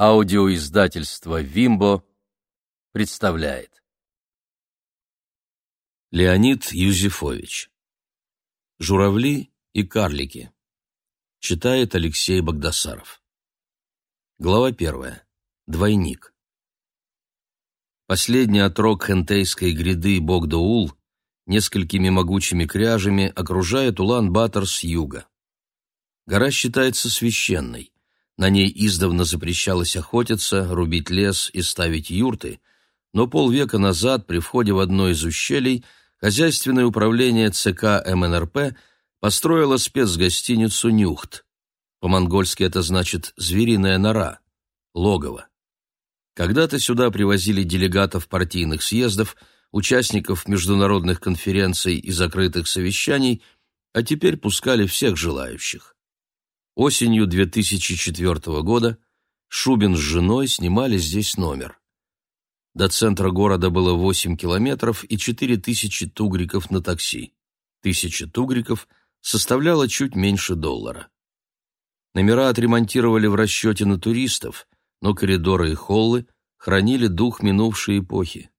Аудиоиздательство «Вимбо» представляет. Леонид Юзефович. «Журавли и карлики». Читает Алексей Богдасаров. Глава первая. Двойник. Последний отрок хентейской гряды Богдаул несколькими могучими кряжами окружает Улан-Батор с юга. Гора считается священной. На ней издавна запрещалось охотиться, рубить лес и ставить юрты, но полвека назад при входе в одно из ущелий хозяйственное управление ЦК МНРП построило спецгостиницу «Нюхт». По-монгольски это значит «звериная нора», логово. Когда-то сюда привозили делегатов партийных съездов, участников международных конференций и закрытых совещаний, а теперь пускали всех желающих. Осенью 2004 года Шубин с женой снимали здесь номер. До центра города было 8 километров и 4 тысячи тугриков на такси. Тысяча тугриков составляла чуть меньше доллара. Номера отремонтировали в расчете на туристов, но коридоры и холлы хранили дух минувшей эпохи.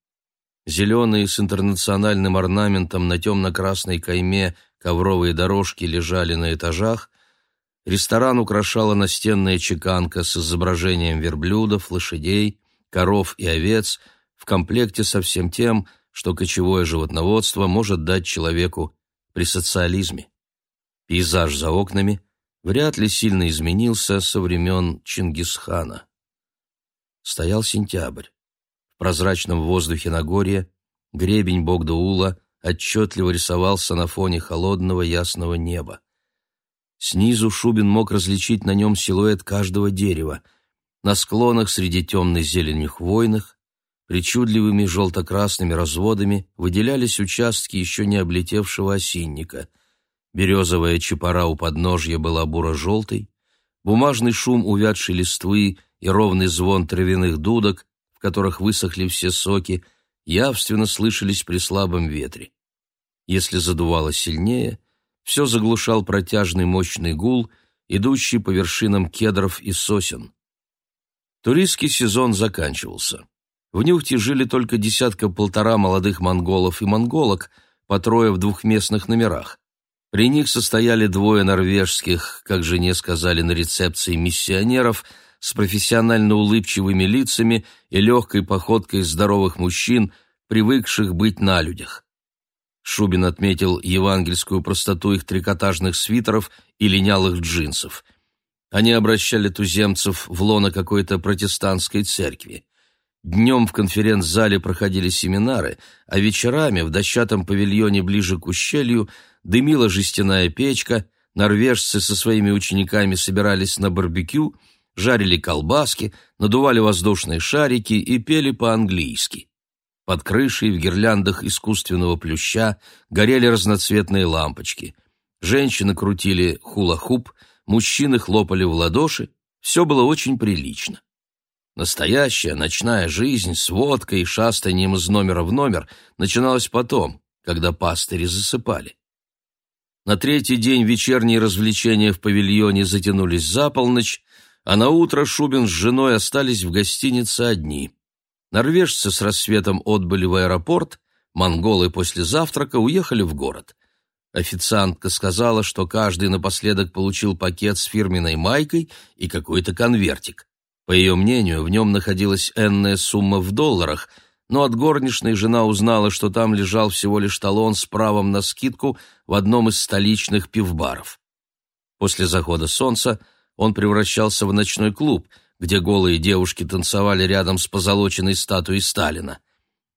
Зеленые с интернациональным орнаментом на темно-красной кайме ковровые дорожки лежали на этажах, Ресторан украшала настенная чеканка с изображением верблюдов, лошадей, коров и овец в комплекте со всем тем, что кочевое животноводство может дать человеку при социализме. Пейзаж за окнами вряд ли сильно изменился со времен Чингисхана. Стоял сентябрь. В прозрачном воздухе Нагорья гребень Богдаула отчетливо рисовался на фоне холодного ясного неба. Снизу Шубин мог различить на нем силуэт каждого дерева. На склонах среди темной зелени хвойных, причудливыми желто-красными разводами выделялись участки еще не облетевшего осинника. Березовая чепора у подножья была буро-желтой, бумажный шум увядшей листвы и ровный звон травяных дудок, в которых высохли все соки, явственно слышались при слабом ветре. Если задувало сильнее — все заглушал протяжный мощный гул, идущий по вершинам кедров и сосен. Туристский сезон заканчивался. В Нюхте жили только десятка-полтора молодых монголов и монголок, по трое в двухместных номерах. При них состояли двое норвежских, как жене сказали на рецепции, миссионеров с профессионально улыбчивыми лицами и легкой походкой здоровых мужчин, привыкших быть на людях. Шубин отметил евангельскую простоту их трикотажных свитеров и линялых джинсов. Они обращали туземцев в лоно какой-то протестантской церкви. Днем в конференц-зале проходили семинары, а вечерами в дощатом павильоне ближе к ущелью дымила жестяная печка, норвежцы со своими учениками собирались на барбекю, жарили колбаски, надували воздушные шарики и пели по-английски. Под крышей в гирляндах искусственного плюща горели разноцветные лампочки. Женщины крутили хула-хуп, мужчины хлопали в ладоши. Все было очень прилично. Настоящая ночная жизнь с водкой и шастанием из номера в номер начиналась потом, когда пастыри засыпали. На третий день вечерние развлечения в павильоне затянулись за полночь, а на утро Шубин с женой остались в гостинице одни. Норвежцы с рассветом отбыли в аэропорт, монголы после завтрака уехали в город. Официантка сказала, что каждый напоследок получил пакет с фирменной майкой и какой-то конвертик. По ее мнению, в нем находилась энная сумма в долларах, но от горничной жена узнала, что там лежал всего лишь талон с правом на скидку в одном из столичных пивбаров. После захода солнца он превращался в ночной клуб — где голые девушки танцевали рядом с позолоченной статуей Сталина.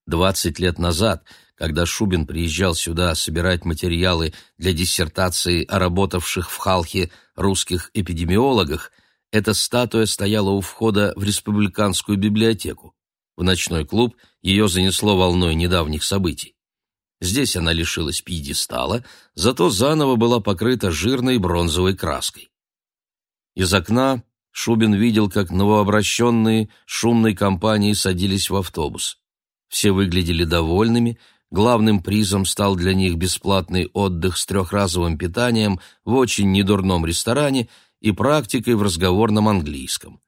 Двадцать лет назад, когда Шубин приезжал сюда собирать материалы для диссертации о работавших в Халхе русских эпидемиологах, эта статуя стояла у входа в республиканскую библиотеку. В ночной клуб ее занесло волной недавних событий. Здесь она лишилась пьедестала, зато заново была покрыта жирной бронзовой краской. Из окна Шубин видел, как новообращенные шумной компанией садились в автобус. Все выглядели довольными, главным призом стал для них бесплатный отдых с трехразовым питанием в очень недурном ресторане и практикой в разговорном английском.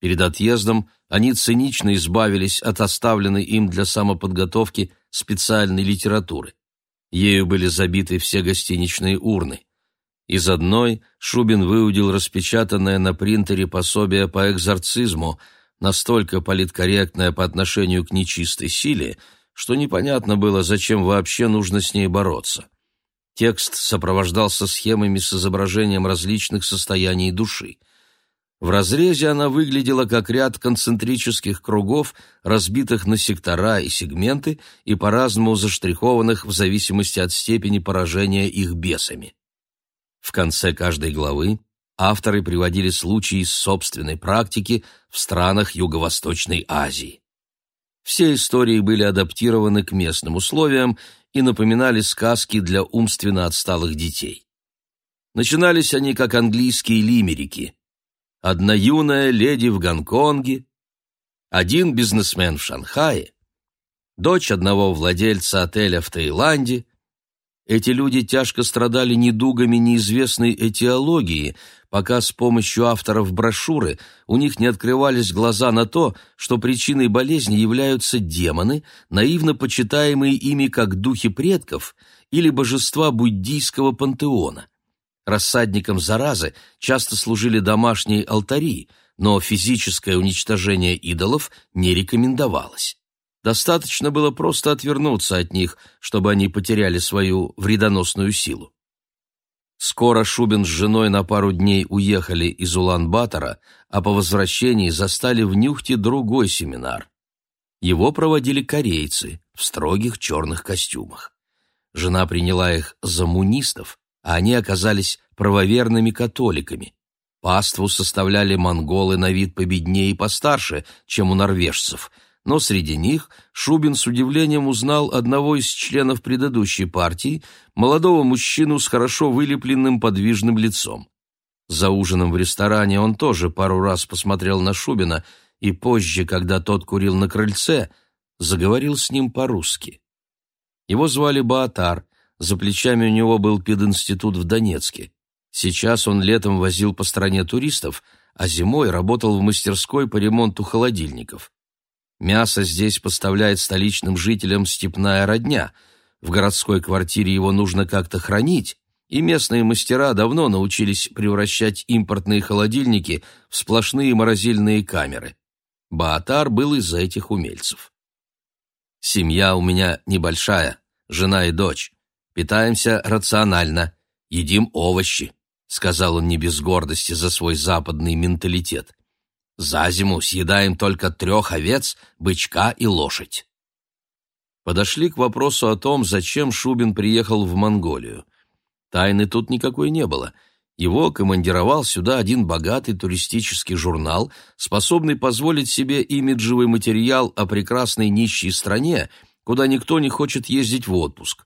Перед отъездом они цинично избавились от оставленной им для самоподготовки специальной литературы. Ею были забиты все гостиничные урны. Из одной Шубин выудил распечатанное на принтере пособие по экзорцизму, настолько политкорректное по отношению к нечистой силе, что непонятно было, зачем вообще нужно с ней бороться. Текст сопровождался схемами с изображением различных состояний души – в разрезе она выглядела как ряд концентрических кругов, разбитых на сектора и сегменты и по-разному заштрихованных в зависимости от степени поражения их бесами. В конце каждой главы авторы приводили случаи из собственной практики в странах Юго-Восточной Азии. Все истории были адаптированы к местным условиям и напоминали сказки для умственно отсталых детей. Начинались они как английские лимерики – одна юная леди в Гонконге, один бизнесмен в Шанхае, дочь одного владельца отеля в Таиланде. Эти люди тяжко страдали недугами неизвестной этиологии, пока с помощью авторов брошюры у них не открывались глаза на то, что причиной болезни являются демоны, наивно почитаемые ими как духи предков или божества буддийского пантеона. Рассадником заразы часто служили домашние алтари, но физическое уничтожение идолов не рекомендовалось. Достаточно было просто отвернуться от них, чтобы они потеряли свою вредоносную силу. Скоро Шубин с женой на пару дней уехали из Улан-Батора, а по возвращении застали в Нюхте другой семинар. Его проводили корейцы в строгих черных костюмах. Жена приняла их за мунистов, а они оказались правоверными католиками. Паству составляли монголы на вид победнее и постарше, чем у норвежцев, но среди них Шубин с удивлением узнал одного из членов предыдущей партии, молодого мужчину с хорошо вылепленным подвижным лицом. За ужином в ресторане он тоже пару раз посмотрел на Шубина и позже, когда тот курил на крыльце, заговорил с ним по-русски. Его звали Баатар, за плечами у него был пединститут в Донецке. Сейчас он летом возил по стране туристов, а зимой работал в мастерской по ремонту холодильников. Мясо здесь поставляет столичным жителям степная родня. В городской квартире его нужно как-то хранить, и местные мастера давно научились превращать импортные холодильники в сплошные морозильные камеры. Баатар был из этих умельцев. «Семья у меня небольшая, жена и дочь. Питаемся рационально, едим овощи», — сказал он не без гордости за свой западный менталитет. «За зиму съедаем только трех овец, бычка и лошадь». Подошли к вопросу о том, зачем Шубин приехал в Монголию. Тайны тут никакой не было. Его командировал сюда один богатый туристический журнал, способный позволить себе имиджевый материал о прекрасной нищей стране, куда никто не хочет ездить в отпуск.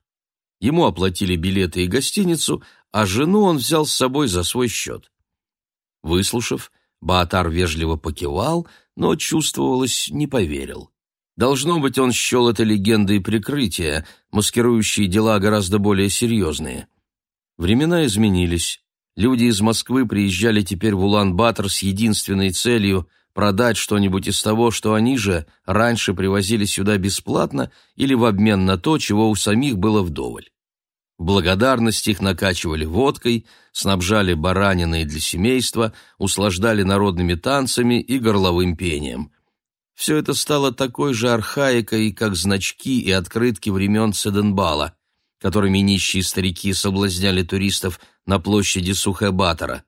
Ему оплатили билеты и гостиницу, а жену он взял с собой за свой счет. Выслушав, Баатар вежливо покивал, но, чувствовалось, не поверил. Должно быть, он счел это легендой прикрытия, маскирующие дела гораздо более серьезные. Времена изменились. Люди из Москвы приезжали теперь в Улан-Батор с единственной целью продать что-нибудь из того, что они же раньше привозили сюда бесплатно или в обмен на то, чего у самих было вдоволь. Благодарность их накачивали водкой, снабжали бараниной для семейства, услаждали народными танцами и горловым пением. Все это стало такой же архаикой, как значки и открытки времен Седенбала, которыми нищие старики соблазняли туристов на площади Сухебатора.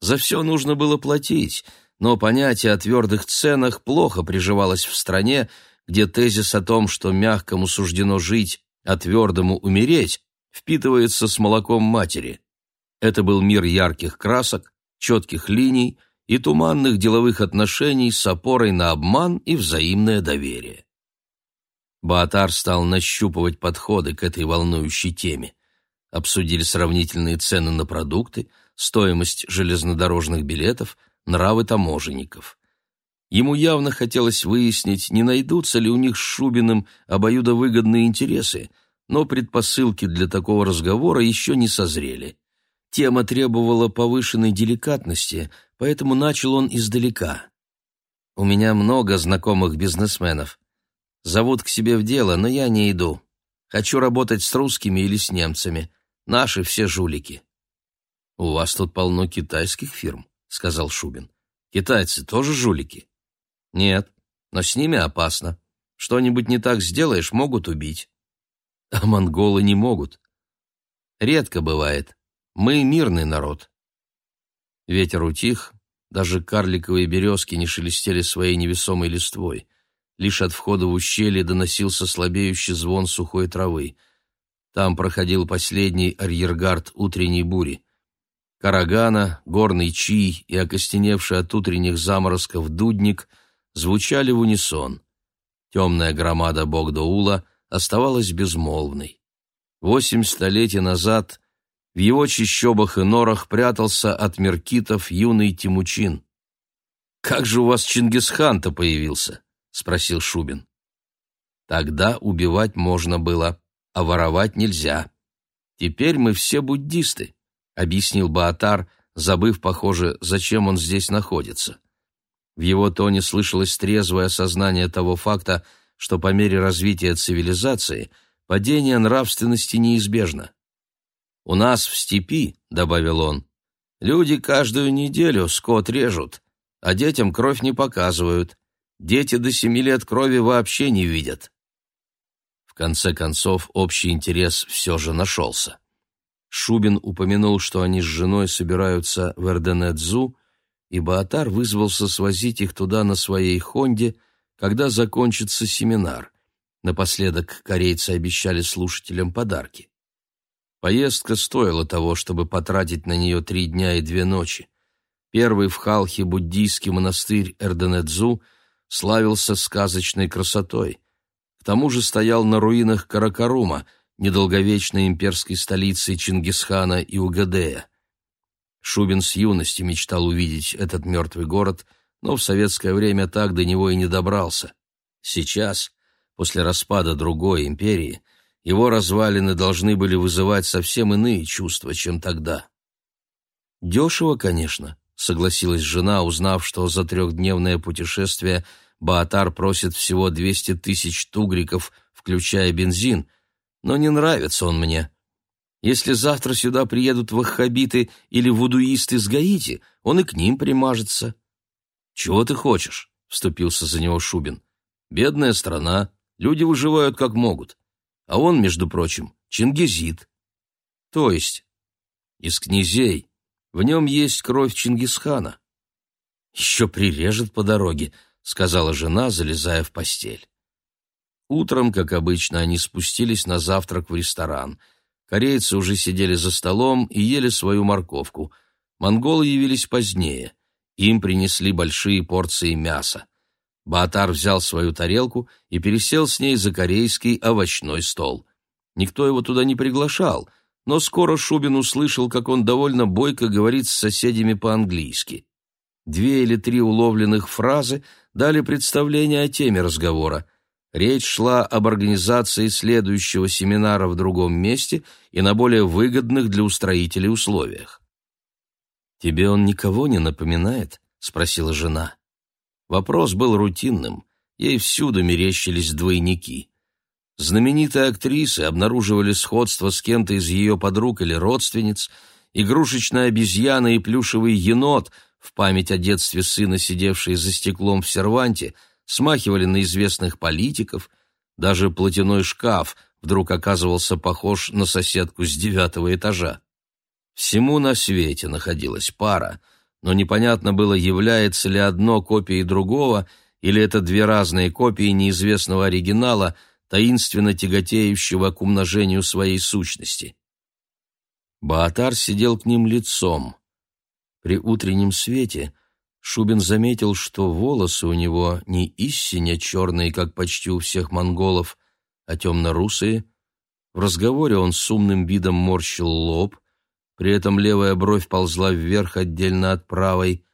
За все нужно было платить — но понятие о твердых ценах плохо приживалось в стране, где тезис о том, что мягкому суждено жить, а твердому умереть, впитывается с молоком матери. Это был мир ярких красок, четких линий и туманных деловых отношений с опорой на обман и взаимное доверие. Баатар стал нащупывать подходы к этой волнующей теме. Обсудили сравнительные цены на продукты, стоимость железнодорожных билетов – нравы таможенников. Ему явно хотелось выяснить, не найдутся ли у них с Шубиным обоюдовыгодные интересы, но предпосылки для такого разговора еще не созрели. Тема требовала повышенной деликатности, поэтому начал он издалека. У меня много знакомых бизнесменов. Зовут к себе в дело, но я не иду. Хочу работать с русскими или с немцами. Наши все жулики. У вас тут полно китайских фирм, сказал Шубин. Китайцы тоже жулики? Нет, но с ними опасно. Что-нибудь не так сделаешь, могут убить. А монголы не могут. Редко бывает. Мы мирный народ. Ветер утих, даже карликовые березки не шелестели своей невесомой листвой. Лишь от входа в ущелье доносился слабеющий звон сухой травы. Там проходил последний арьергард утренней бури. Карагана, горный чий и окостеневший от утренних заморозков дудник звучали в унисон. Темная громада Богдаула оставалась безмолвной. Восемь столетий назад в его чищобах и норах прятался от меркитов юный Тимучин. «Как же у вас Чингисхан-то появился?» — спросил Шубин. «Тогда убивать можно было, а воровать нельзя. Теперь мы все буддисты», — объяснил Баатар, забыв, похоже, зачем он здесь находится. В его тоне слышалось трезвое осознание того факта, что по мере развития цивилизации падение нравственности неизбежно. «У нас в степи», — добавил он, — «люди каждую неделю скот режут, а детям кровь не показывают. Дети до семи лет крови вообще не видят». В конце концов, общий интерес все же нашелся. Шубин упомянул, что они с женой собираются в Эрденедзу, и Баатар вызвался свозить их туда на своей «Хонде», когда закончится семинар. Напоследок корейцы обещали слушателям подарки. Поездка стоила того, чтобы потратить на нее три дня и две ночи. Первый в Халхе буддийский монастырь Эрденедзу славился сказочной красотой. К тому же стоял на руинах Каракарума, недолговечной имперской столицы Чингисхана и Угадея. Шубин с юности мечтал увидеть этот мертвый город, но в советское время так до него и не добрался. Сейчас, после распада другой империи, его развалины должны были вызывать совсем иные чувства, чем тогда. «Дешево, конечно», — согласилась жена, узнав, что за трехдневное путешествие Баатар просит всего 200 тысяч тугриков, включая бензин, но не нравится он мне. Если завтра сюда приедут ваххабиты или вудуисты с Гаити, он и к ним примажется. «Чего ты хочешь?» — вступился за него Шубин. «Бедная страна, люди выживают как могут. А он, между прочим, чингизит. То есть из князей в нем есть кровь Чингисхана. Еще прирежет по дороге», — сказала жена, залезая в постель. Утром, как обычно, они спустились на завтрак в ресторан — Корейцы уже сидели за столом и ели свою морковку. Монголы явились позднее. Им принесли большие порции мяса. Баатар взял свою тарелку и пересел с ней за корейский овощной стол. Никто его туда не приглашал, но скоро Шубин услышал, как он довольно бойко говорит с соседями по-английски. Две или три уловленных фразы дали представление о теме разговора. Речь шла об организации следующего семинара в другом месте и на более выгодных для устроителей условиях. «Тебе он никого не напоминает?» — спросила жена. Вопрос был рутинным, ей всюду мерещились двойники. Знаменитые актрисы обнаруживали сходство с кем-то из ее подруг или родственниц, игрушечная обезьяна и плюшевый енот, в память о детстве сына, сидевшие за стеклом в серванте — смахивали на известных политиков, даже платяной шкаф вдруг оказывался похож на соседку с девятого этажа. Всему на свете находилась пара, но непонятно было, является ли одно копией другого, или это две разные копии неизвестного оригинала, таинственно тяготеющего к умножению своей сущности. Баатар сидел к ним лицом. При утреннем свете — Шубин заметил, что волосы у него не истинно черные, как почти у всех монголов, а темно-русые. В разговоре он с умным видом морщил лоб, при этом левая бровь ползла вверх отдельно от правой.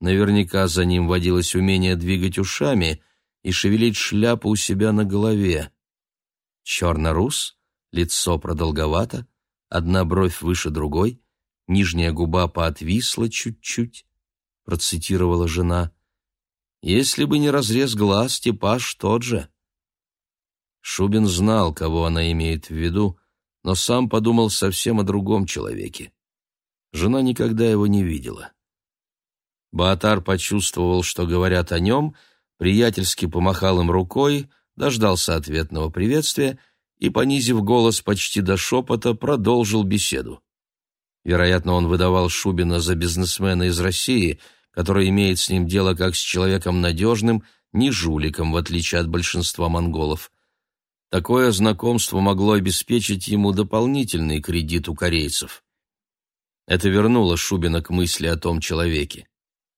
Наверняка за ним водилось умение двигать ушами и шевелить шляпу у себя на голове. Черно-рус, лицо продолговато, одна бровь выше другой, нижняя губа поотвисла чуть-чуть процитировала жена. Если бы не разрез глаз, типаж тот же. Шубин знал, кого она имеет в виду, но сам подумал совсем о другом человеке. Жена никогда его не видела. Баатар почувствовал, что говорят о нем, приятельски помахал им рукой, дождался ответного приветствия и, понизив голос почти до шепота, продолжил беседу. Вероятно, он выдавал Шубина за бизнесмена из России, который имеет с ним дело как с человеком надежным, не жуликом, в отличие от большинства монголов. Такое знакомство могло обеспечить ему дополнительный кредит у корейцев. Это вернуло Шубина к мысли о том человеке.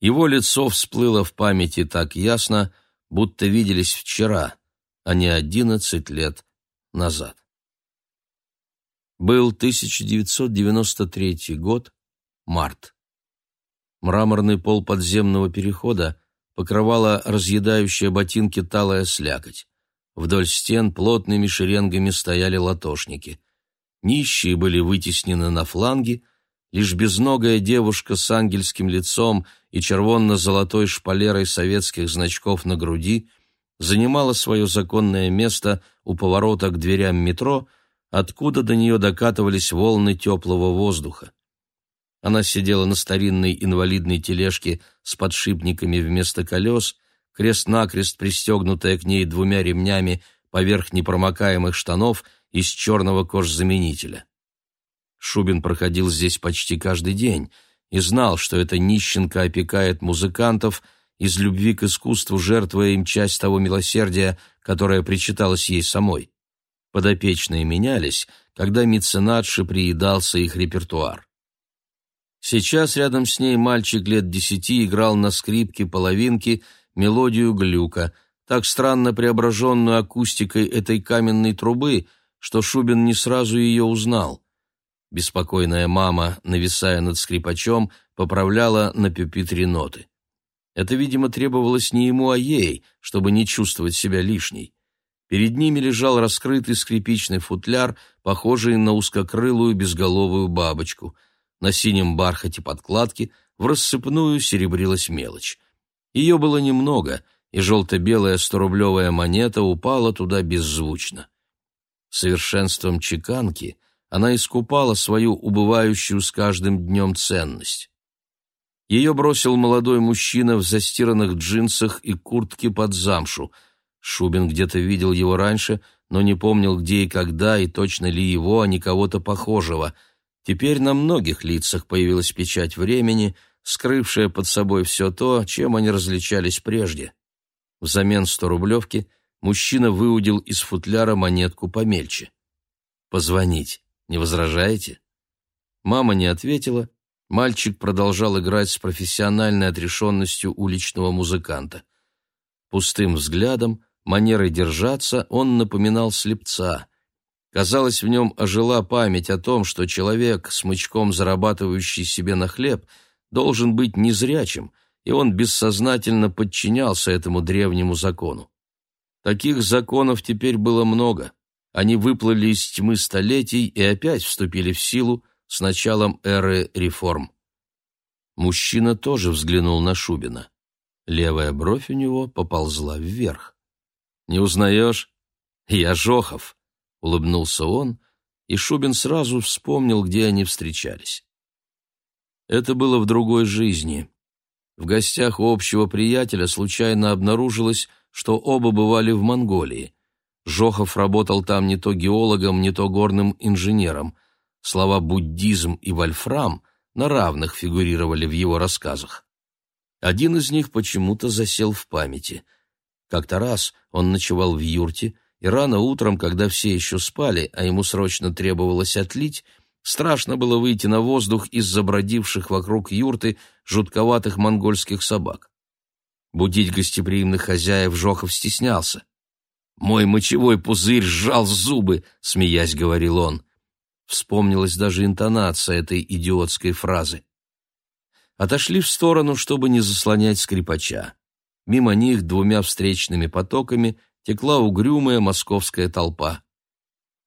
Его лицо всплыло в памяти так ясно, будто виделись вчера, а не одиннадцать лет назад. Был 1993 год, март. Мраморный пол подземного перехода покрывала разъедающая ботинки талая слякоть. Вдоль стен плотными шеренгами стояли латошники. Нищие были вытеснены на фланги, лишь безногая девушка с ангельским лицом и червонно-золотой шпалерой советских значков на груди занимала свое законное место у поворота к дверям метро — откуда до нее докатывались волны теплого воздуха. Она сидела на старинной инвалидной тележке с подшипниками вместо колес, крест-накрест пристегнутая к ней двумя ремнями поверх непромокаемых штанов из черного кожзаменителя. Шубин проходил здесь почти каждый день и знал, что эта нищенка опекает музыкантов, из любви к искусству жертвуя им часть того милосердия, которое причиталось ей самой. Подопечные менялись, когда меценатши приедался их репертуар. Сейчас рядом с ней мальчик лет десяти играл на скрипке половинки мелодию глюка, так странно преображенную акустикой этой каменной трубы, что Шубин не сразу ее узнал. Беспокойная мама, нависая над скрипачом, поправляла на пюпитре ноты. Это, видимо, требовалось не ему, а ей, чтобы не чувствовать себя лишней. Перед ними лежал раскрытый скрипичный футляр, похожий на узкокрылую безголовую бабочку. На синем бархате подкладки в рассыпную серебрилась мелочь. Ее было немного, и желто-белая сторублевая монета упала туда беззвучно. Совершенством чеканки она искупала свою убывающую с каждым днем ценность. Ее бросил молодой мужчина в застиранных джинсах и куртке под замшу — Шубин где-то видел его раньше, но не помнил, где и когда, и точно ли его, а не кого-то похожего. Теперь на многих лицах появилась печать времени, скрывшая под собой все то, чем они различались прежде. Взамен сто-рублевки мужчина выудил из футляра монетку помельче. «Позвонить. Не возражаете?» Мама не ответила. Мальчик продолжал играть с профессиональной отрешенностью уличного музыканта. Пустым взглядом манерой держаться он напоминал слепца. Казалось, в нем ожила память о том, что человек, смычком зарабатывающий себе на хлеб, должен быть незрячим, и он бессознательно подчинялся этому древнему закону. Таких законов теперь было много. Они выплыли из тьмы столетий и опять вступили в силу с началом эры реформ. Мужчина тоже взглянул на Шубина. Левая бровь у него поползла вверх. Не узнаешь? Я Жохов, — улыбнулся он, и Шубин сразу вспомнил, где они встречались. Это было в другой жизни. В гостях у общего приятеля случайно обнаружилось, что оба бывали в Монголии. Жохов работал там не то геологом, не то горным инженером. Слова «буддизм» и «вольфрам» на равных фигурировали в его рассказах. Один из них почему-то засел в памяти — как-то раз он ночевал в юрте, и рано утром, когда все еще спали, а ему срочно требовалось отлить, страшно было выйти на воздух из забродивших вокруг юрты жутковатых монгольских собак. Будить гостеприимных хозяев Жохов стеснялся. «Мой мочевой пузырь сжал зубы», — смеясь говорил он. Вспомнилась даже интонация этой идиотской фразы. Отошли в сторону, чтобы не заслонять скрипача. Мимо них двумя встречными потоками текла угрюмая московская толпа.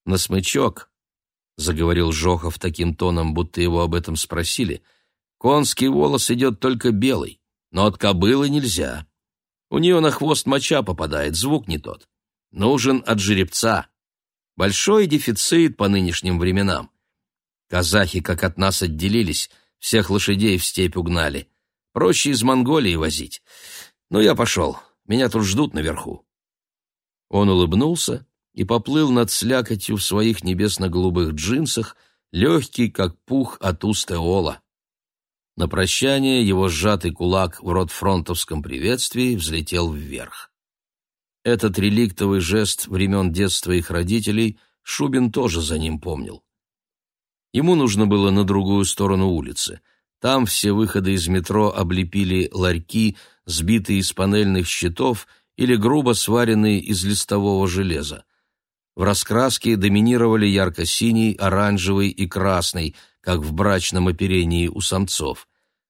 «На смычок», — заговорил Жохов таким тоном, будто его об этом спросили, — «конский волос идет только белый, но от кобылы нельзя. У нее на хвост моча попадает, звук не тот. Нужен от жеребца. Большой дефицит по нынешним временам. Казахи, как от нас отделились, всех лошадей в степь угнали. Проще из Монголии возить. Ну, я пошел. Меня тут ждут наверху. Он улыбнулся и поплыл над слякотью в своих небесно-голубых джинсах, легкий, как пух от уст Эола. На прощание его сжатый кулак в ротфронтовском приветствии взлетел вверх. Этот реликтовый жест времен детства их родителей Шубин тоже за ним помнил. Ему нужно было на другую сторону улицы. Там все выходы из метро облепили ларьки, сбитые из панельных щитов или грубо сваренные из листового железа. В раскраске доминировали ярко-синий, оранжевый и красный, как в брачном оперении у самцов.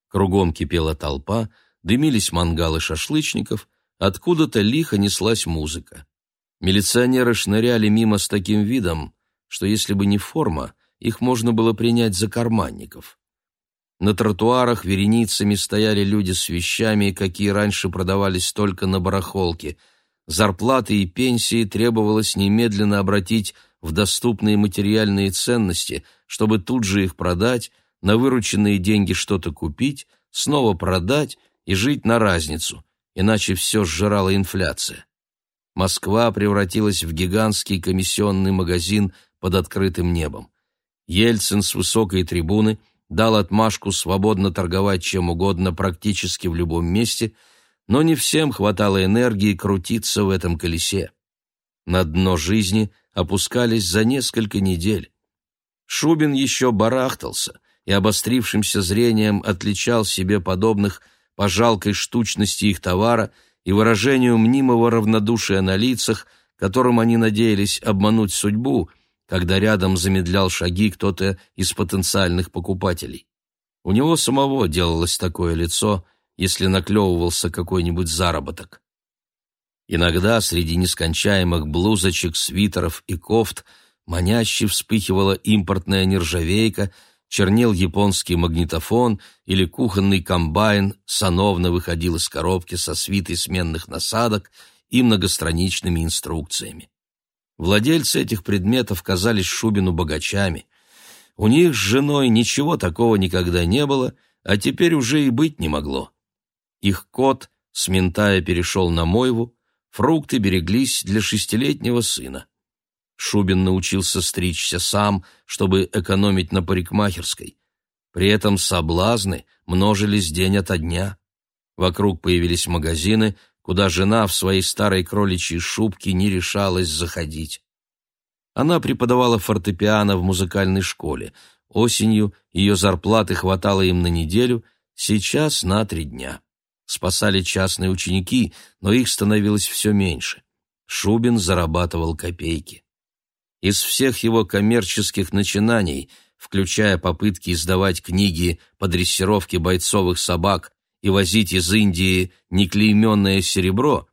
Кругом кипела толпа, дымились мангалы шашлычников, откуда-то лихо неслась музыка. Милиционеры шныряли мимо с таким видом, что если бы не форма, их можно было принять за карманников. На тротуарах вереницами стояли люди с вещами, какие раньше продавались только на барахолке. Зарплаты и пенсии требовалось немедленно обратить в доступные материальные ценности, чтобы тут же их продать, на вырученные деньги что-то купить, снова продать и жить на разницу, иначе все сжирала инфляция. Москва превратилась в гигантский комиссионный магазин под открытым небом. Ельцин с высокой трибуны дал отмашку свободно торговать чем угодно практически в любом месте, но не всем хватало энергии крутиться в этом колесе. На дно жизни опускались за несколько недель. Шубин еще барахтался и обострившимся зрением отличал себе подобных по жалкой штучности их товара и выражению мнимого равнодушия на лицах, которым они надеялись обмануть судьбу — когда рядом замедлял шаги кто-то из потенциальных покупателей. У него самого делалось такое лицо, если наклевывался какой-нибудь заработок. Иногда среди нескончаемых блузочек, свитеров и кофт маняще вспыхивала импортная нержавейка, чернел японский магнитофон или кухонный комбайн сановно выходил из коробки со свитой сменных насадок и многостраничными инструкциями. Владельцы этих предметов казались Шубину богачами. У них с женой ничего такого никогда не было, а теперь уже и быть не могло. Их кот с ментая перешел на мойву, фрукты береглись для шестилетнего сына. Шубин научился стричься сам, чтобы экономить на парикмахерской. При этом соблазны множились день ото дня. Вокруг появились магазины, куда жена в своей старой кроличьей шубке не решалась заходить. Она преподавала фортепиано в музыкальной школе. Осенью ее зарплаты хватало им на неделю, сейчас на три дня. Спасали частные ученики, но их становилось все меньше. Шубин зарабатывал копейки. Из всех его коммерческих начинаний, включая попытки издавать книги по дрессировке бойцовых собак и возить из Индии неклейменное серебро,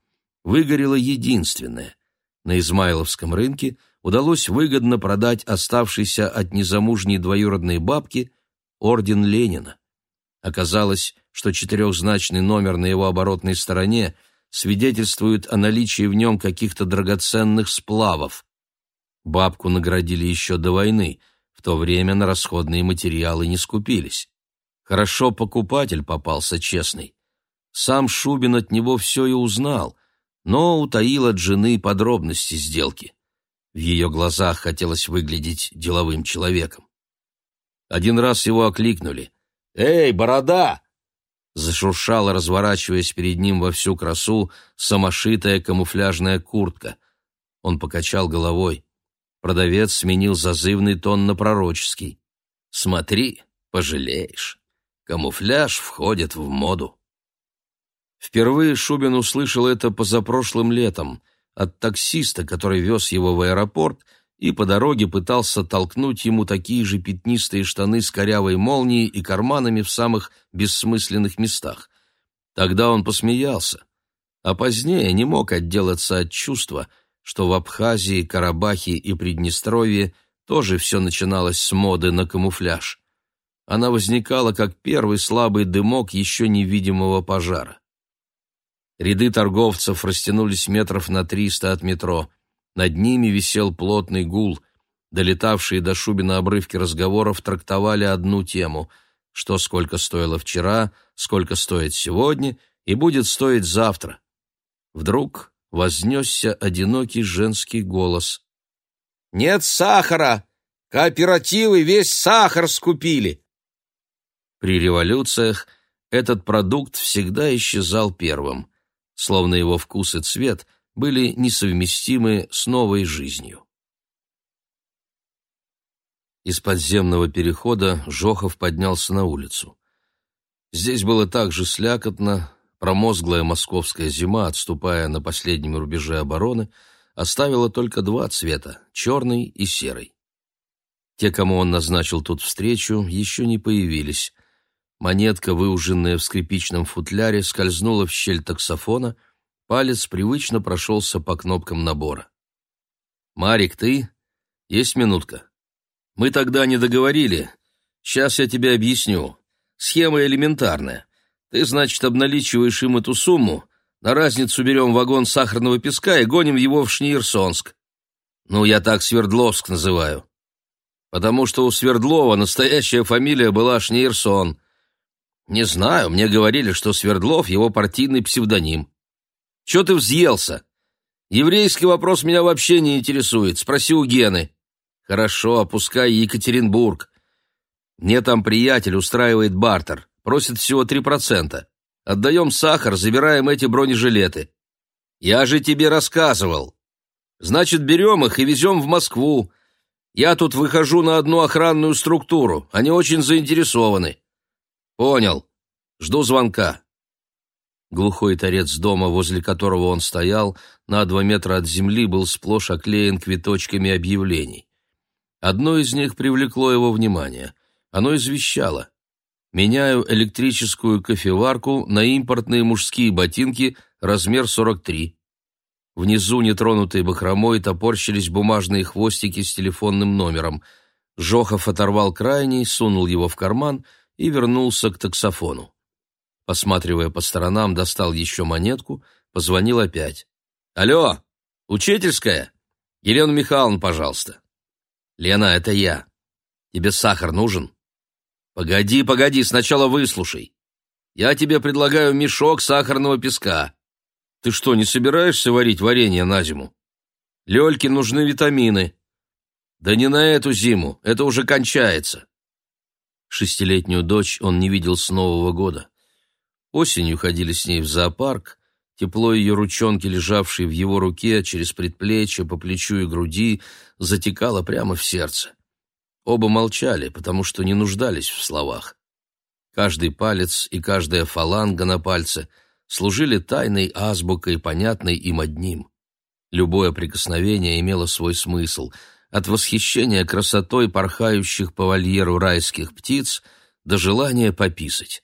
выгорело единственное. На Измайловском рынке удалось выгодно продать оставшийся от незамужней двоюродной бабки орден Ленина. Оказалось, что четырехзначный номер на его оборотной стороне свидетельствует о наличии в нем каких-то драгоценных сплавов. Бабку наградили еще до войны, в то время на расходные материалы не скупились. Хорошо покупатель попался честный. Сам Шубин от него все и узнал, но утаил от жены подробности сделки. В ее глазах хотелось выглядеть деловым человеком. Один раз его окликнули. «Эй, борода!» Зашуршала, разворачиваясь перед ним во всю красу, самошитая камуфляжная куртка. Он покачал головой. Продавец сменил зазывный тон на пророческий. «Смотри, пожалеешь». Камуфляж входит в моду. Впервые Шубин услышал это позапрошлым летом от таксиста, который вез его в аэропорт и по дороге пытался толкнуть ему такие же пятнистые штаны с корявой молнией и карманами в самых бессмысленных местах. Тогда он посмеялся, а позднее не мог отделаться от чувства, что в Абхазии, Карабахе и Приднестровье тоже все начиналось с моды на камуфляж она возникала как первый слабый дымок еще невидимого пожара. Ряды торговцев растянулись метров на триста от метро. Над ними висел плотный гул. Долетавшие до Шубина обрывки разговоров трактовали одну тему — что сколько стоило вчера, сколько стоит сегодня и будет стоить завтра. Вдруг вознесся одинокий женский голос. «Нет сахара! Кооперативы весь сахар скупили!» При революциях этот продукт всегда исчезал первым, словно его вкус и цвет были несовместимы с новой жизнью. Из подземного перехода Жохов поднялся на улицу. Здесь было так же слякотно, промозглая московская зима, отступая на последнем рубеже обороны, оставила только два цвета — черный и серый. Те, кому он назначил тут встречу, еще не появились. Монетка, выуженная в скрипичном футляре, скользнула в щель таксофона, палец привычно прошелся по кнопкам набора. «Марик, ты? Есть минутка?» Мы тогда не договорили. Сейчас я тебе объясню. Схема элементарная. Ты, значит, обналичиваешь им эту сумму, на разницу берем вагон сахарного песка и гоним его в Шниерсонск. Ну, я так Свердловск называю. Потому что у Свердлова настоящая фамилия была Шниерсон. Не знаю, мне говорили, что Свердлов — его партийный псевдоним. Чего ты взъелся? Еврейский вопрос меня вообще не интересует. Спроси у Гены. Хорошо, опускай Екатеринбург. Мне там приятель устраивает бартер, просит всего три процента. Отдаем сахар, забираем эти бронежилеты. Я же тебе рассказывал. Значит, берем их и везем в Москву. Я тут выхожу на одну охранную структуру. Они очень заинтересованы. Понял. Жду звонка. Глухой торец дома, возле которого он стоял, на два метра от земли был сплошь оклеен квиточками объявлений. Одно из них привлекло его внимание. Оно извещало. «Меняю электрическую кофеварку на импортные мужские ботинки размер 43». Внизу, нетронутые бахромой, топорщились бумажные хвостики с телефонным номером. Жохов оторвал крайний, сунул его в карман и вернулся к таксофону. Посматривая по сторонам, достал еще монетку, позвонил опять. «Алло, учительская? Елена Михайловна, пожалуйста». «Лена, это я. Тебе сахар нужен?» «Погоди, погоди, сначала выслушай. Я тебе предлагаю мешок сахарного песка. Ты что, не собираешься варить варенье на зиму? Лёльке нужны витамины. Да не на эту зиму, это уже кончается». Шестилетнюю дочь он не видел с Нового года. Осенью ходили с ней в зоопарк, Тепло ее ручонки, лежавшей в его руке, через предплечье, по плечу и груди, затекало прямо в сердце. Оба молчали, потому что не нуждались в словах. Каждый палец и каждая фаланга на пальце служили тайной азбукой, понятной им одним. Любое прикосновение имело свой смысл, от восхищения красотой порхающих по вольеру райских птиц до желания пописать.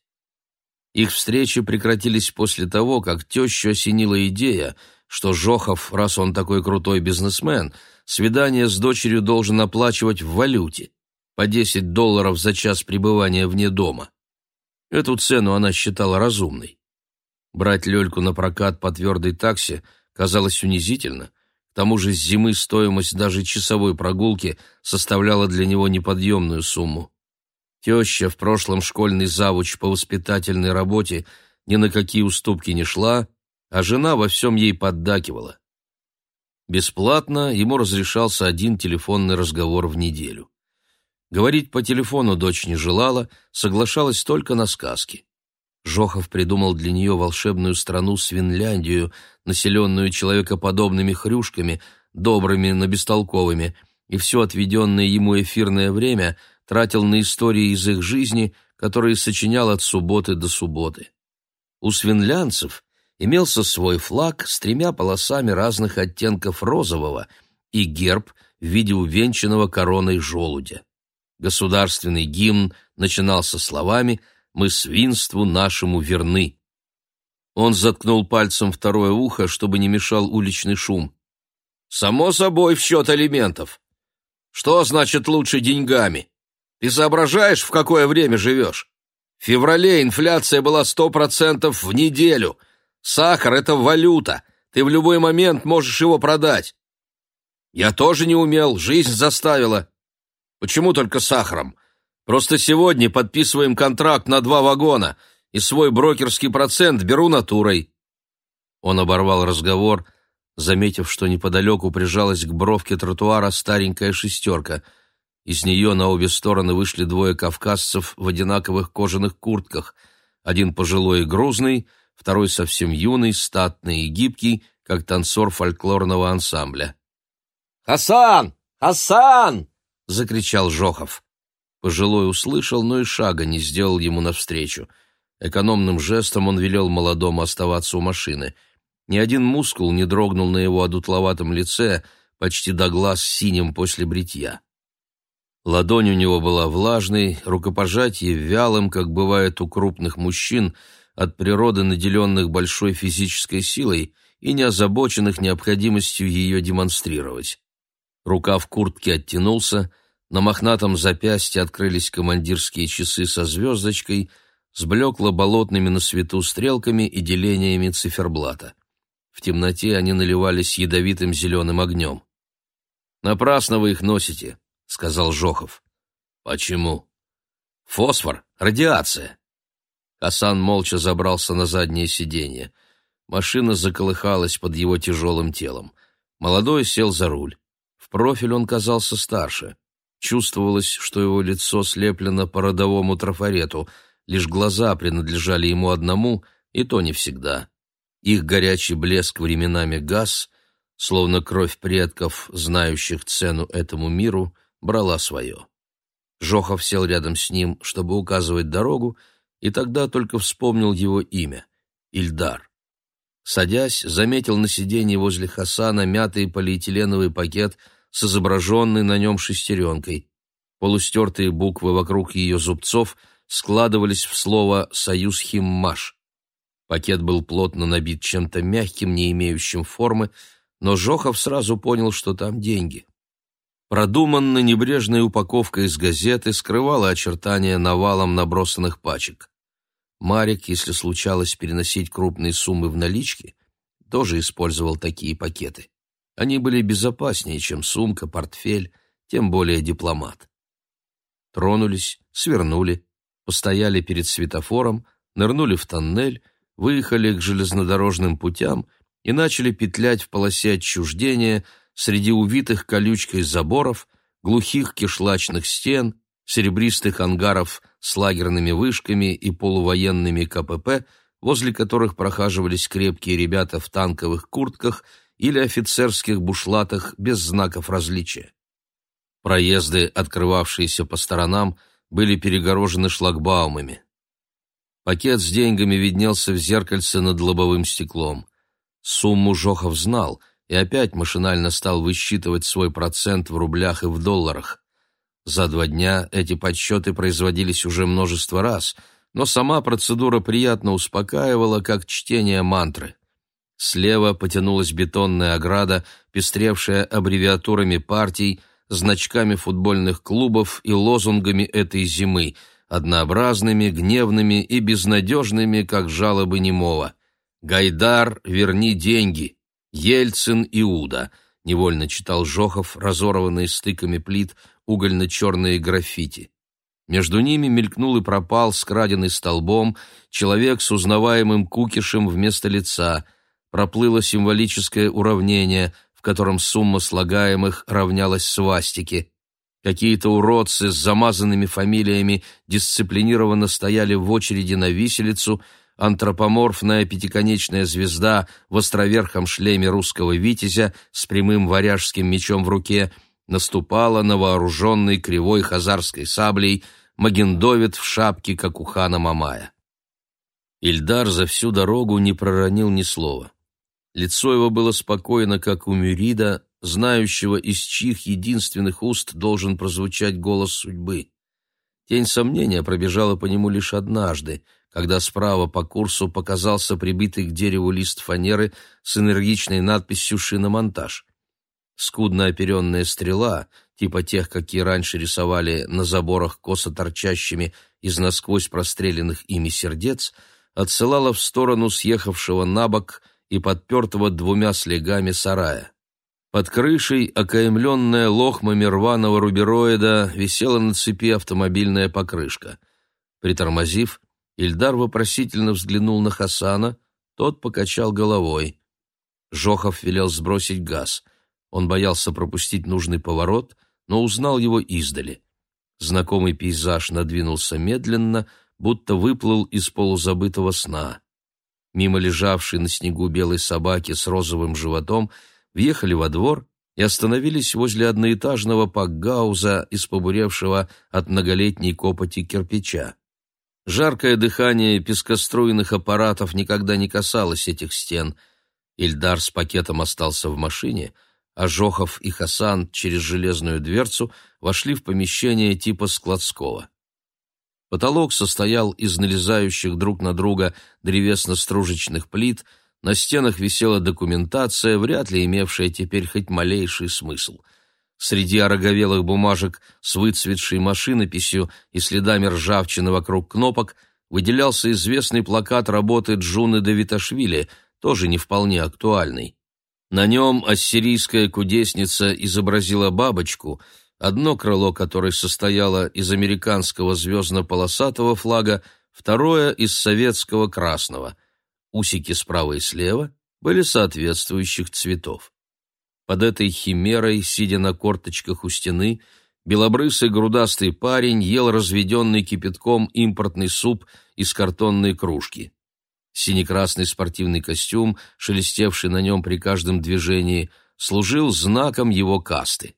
Их встречи прекратились после того, как тещу осенила идея, что Жохов, раз он такой крутой бизнесмен, свидание с дочерью должен оплачивать в валюте, по 10 долларов за час пребывания вне дома. Эту цену она считала разумной. Брать Лёльку на прокат по твердой таксе казалось унизительно, к тому же с зимы стоимость даже часовой прогулки составляла для него неподъемную сумму. Теща, в прошлом школьный завуч по воспитательной работе, ни на какие уступки не шла, а жена во всем ей поддакивала. Бесплатно ему разрешался один телефонный разговор в неделю. Говорить по телефону дочь не желала, соглашалась только на сказки. Жохов придумал для нее волшебную страну Свинляндию, населенную человекоподобными хрюшками, добрыми, но бестолковыми, и все отведенное ему эфирное время — тратил на истории из их жизни, которые сочинял от субботы до субботы. У свинлянцев имелся свой флаг с тремя полосами разных оттенков розового и герб в виде увенчанного короной желудя. Государственный гимн начинался словами «Мы свинству нашему верны». Он заткнул пальцем второе ухо, чтобы не мешал уличный шум. «Само собой, в счет алиментов. Что значит лучше деньгами? Ты соображаешь, в какое время живешь? В феврале инфляция была сто процентов в неделю. Сахар — это валюта. Ты в любой момент можешь его продать. Я тоже не умел, жизнь заставила. Почему только сахаром? Просто сегодня подписываем контракт на два вагона, и свой брокерский процент беру натурой. Он оборвал разговор, заметив, что неподалеку прижалась к бровке тротуара старенькая шестерка. Из нее на обе стороны вышли двое кавказцев в одинаковых кожаных куртках. Один пожилой и грузный, второй совсем юный, статный и гибкий, как танцор фольклорного ансамбля. «Хасан! Хасан!» — закричал Жохов. Пожилой услышал, но и шага не сделал ему навстречу. Экономным жестом он велел молодому оставаться у машины. Ни один мускул не дрогнул на его одутловатом лице, почти до глаз синим после бритья. Ладонь у него была влажной, рукопожатие вялым, как бывает у крупных мужчин, от природы наделенных большой физической силой и не озабоченных необходимостью ее демонстрировать. Рукав куртки оттянулся — на мохнатом запястье открылись командирские часы со звездочкой, сблекло болотными на свету стрелками и делениями циферблата. В темноте они наливались ядовитым зеленым огнем. «Напрасно вы их носите», — сказал Жохов. «Почему?» «Фосфор, радиация». Хасан молча забрался на заднее сиденье. Машина заколыхалась под его тяжелым телом. Молодой сел за руль. В профиль он казался старше. Чувствовалось, что его лицо слеплено по родовому трафарету, лишь глаза принадлежали ему одному, и то не всегда. Их горячий блеск временами газ, словно кровь предков, знающих цену этому миру, брала свое. Жохов сел рядом с ним, чтобы указывать дорогу, и тогда только вспомнил его имя — Ильдар. Садясь, заметил на сиденье возле Хасана мятый полиэтиленовый пакет — с изображенной на нем шестеренкой. Полустертые буквы вокруг ее зубцов складывались в слово «Союз Химмаш». Пакет был плотно набит чем-то мягким, не имеющим формы, но Жохов сразу понял, что там деньги. Продуманно небрежная упаковка из газеты скрывала очертания навалом набросанных пачек. Марик, если случалось переносить крупные суммы в наличке, тоже использовал такие пакеты. Они были безопаснее, чем сумка, портфель, тем более дипломат. Тронулись, свернули, постояли перед светофором, нырнули в тоннель, выехали к железнодорожным путям и начали петлять в полосе отчуждения среди увитых колючкой заборов, глухих кишлачных стен, серебристых ангаров с лагерными вышками и полувоенными КПП, возле которых прохаживались крепкие ребята в танковых куртках – или офицерских бушлатах без знаков различия. Проезды, открывавшиеся по сторонам, были перегорожены шлагбаумами. Пакет с деньгами виднелся в зеркальце над лобовым стеклом. Сумму Жохов знал и опять машинально стал высчитывать свой процент в рублях и в долларах. За два дня эти подсчеты производились уже множество раз, но сама процедура приятно успокаивала, как чтение мантры. Слева потянулась бетонная ограда, пестревшая аббревиатурами партий, значками футбольных клубов и лозунгами этой зимы, однообразными, гневными и безнадежными, как жалобы немого. «Гайдар, верни деньги! Ельцин, Иуда!» — невольно читал Жохов, разорванные стыками плит, угольно-черные граффити. Между ними мелькнул и пропал скраденный столбом человек с узнаваемым кукишем вместо лица — проплыло символическое уравнение, в котором сумма слагаемых равнялась свастике. Какие-то уродцы с замазанными фамилиями дисциплинированно стояли в очереди на виселицу, антропоморфная пятиконечная звезда в островерхом шлеме русского витязя с прямым варяжским мечом в руке наступала на вооруженный кривой хазарской саблей Магендовит в шапке, как у хана Мамая. Ильдар за всю дорогу не проронил ни слова. Лицо его было спокойно, как у Мюрида, знающего, из чьих единственных уст должен прозвучать голос судьбы. Тень сомнения пробежала по нему лишь однажды, когда справа по курсу показался прибитый к дереву лист фанеры с энергичной надписью «Шиномонтаж». Скудно оперенная стрела, типа тех, какие раньше рисовали на заборах косо торчащими из насквозь простреленных ими сердец, отсылала в сторону съехавшего на бок и подпертого двумя слегами сарая. Под крышей, окаемленная лохмами рваного рубероида, висела на цепи автомобильная покрышка. Притормозив, Ильдар вопросительно взглянул на Хасана, тот покачал головой. Жохов велел сбросить газ. Он боялся пропустить нужный поворот, но узнал его издали. Знакомый пейзаж надвинулся медленно, будто выплыл из полузабытого сна. Мимо лежавшей на снегу белой собаки с розовым животом въехали во двор и остановились возле одноэтажного пакгауза из побуревшего от многолетней копоти кирпича. Жаркое дыхание пескоструйных аппаратов никогда не касалось этих стен. Ильдар с пакетом остался в машине, а Жохов и Хасан через железную дверцу вошли в помещение типа складского. Потолок состоял из налезающих друг на друга древесно-стружечных плит, на стенах висела документация, вряд ли имевшая теперь хоть малейший смысл. Среди ороговелых бумажек с выцветшей машинописью и следами ржавчины вокруг кнопок выделялся известный плакат работы Джуны Давиташвили, тоже не вполне актуальный. На нем ассирийская кудесница изобразила бабочку — одно крыло которой состояло из американского звездно-полосатого флага, второе — из советского красного. Усики справа и слева были соответствующих цветов. Под этой химерой, сидя на корточках у стены, белобрысый грудастый парень ел разведенный кипятком импортный суп из картонной кружки. Синий-красный спортивный костюм, шелестевший на нем при каждом движении, служил знаком его касты.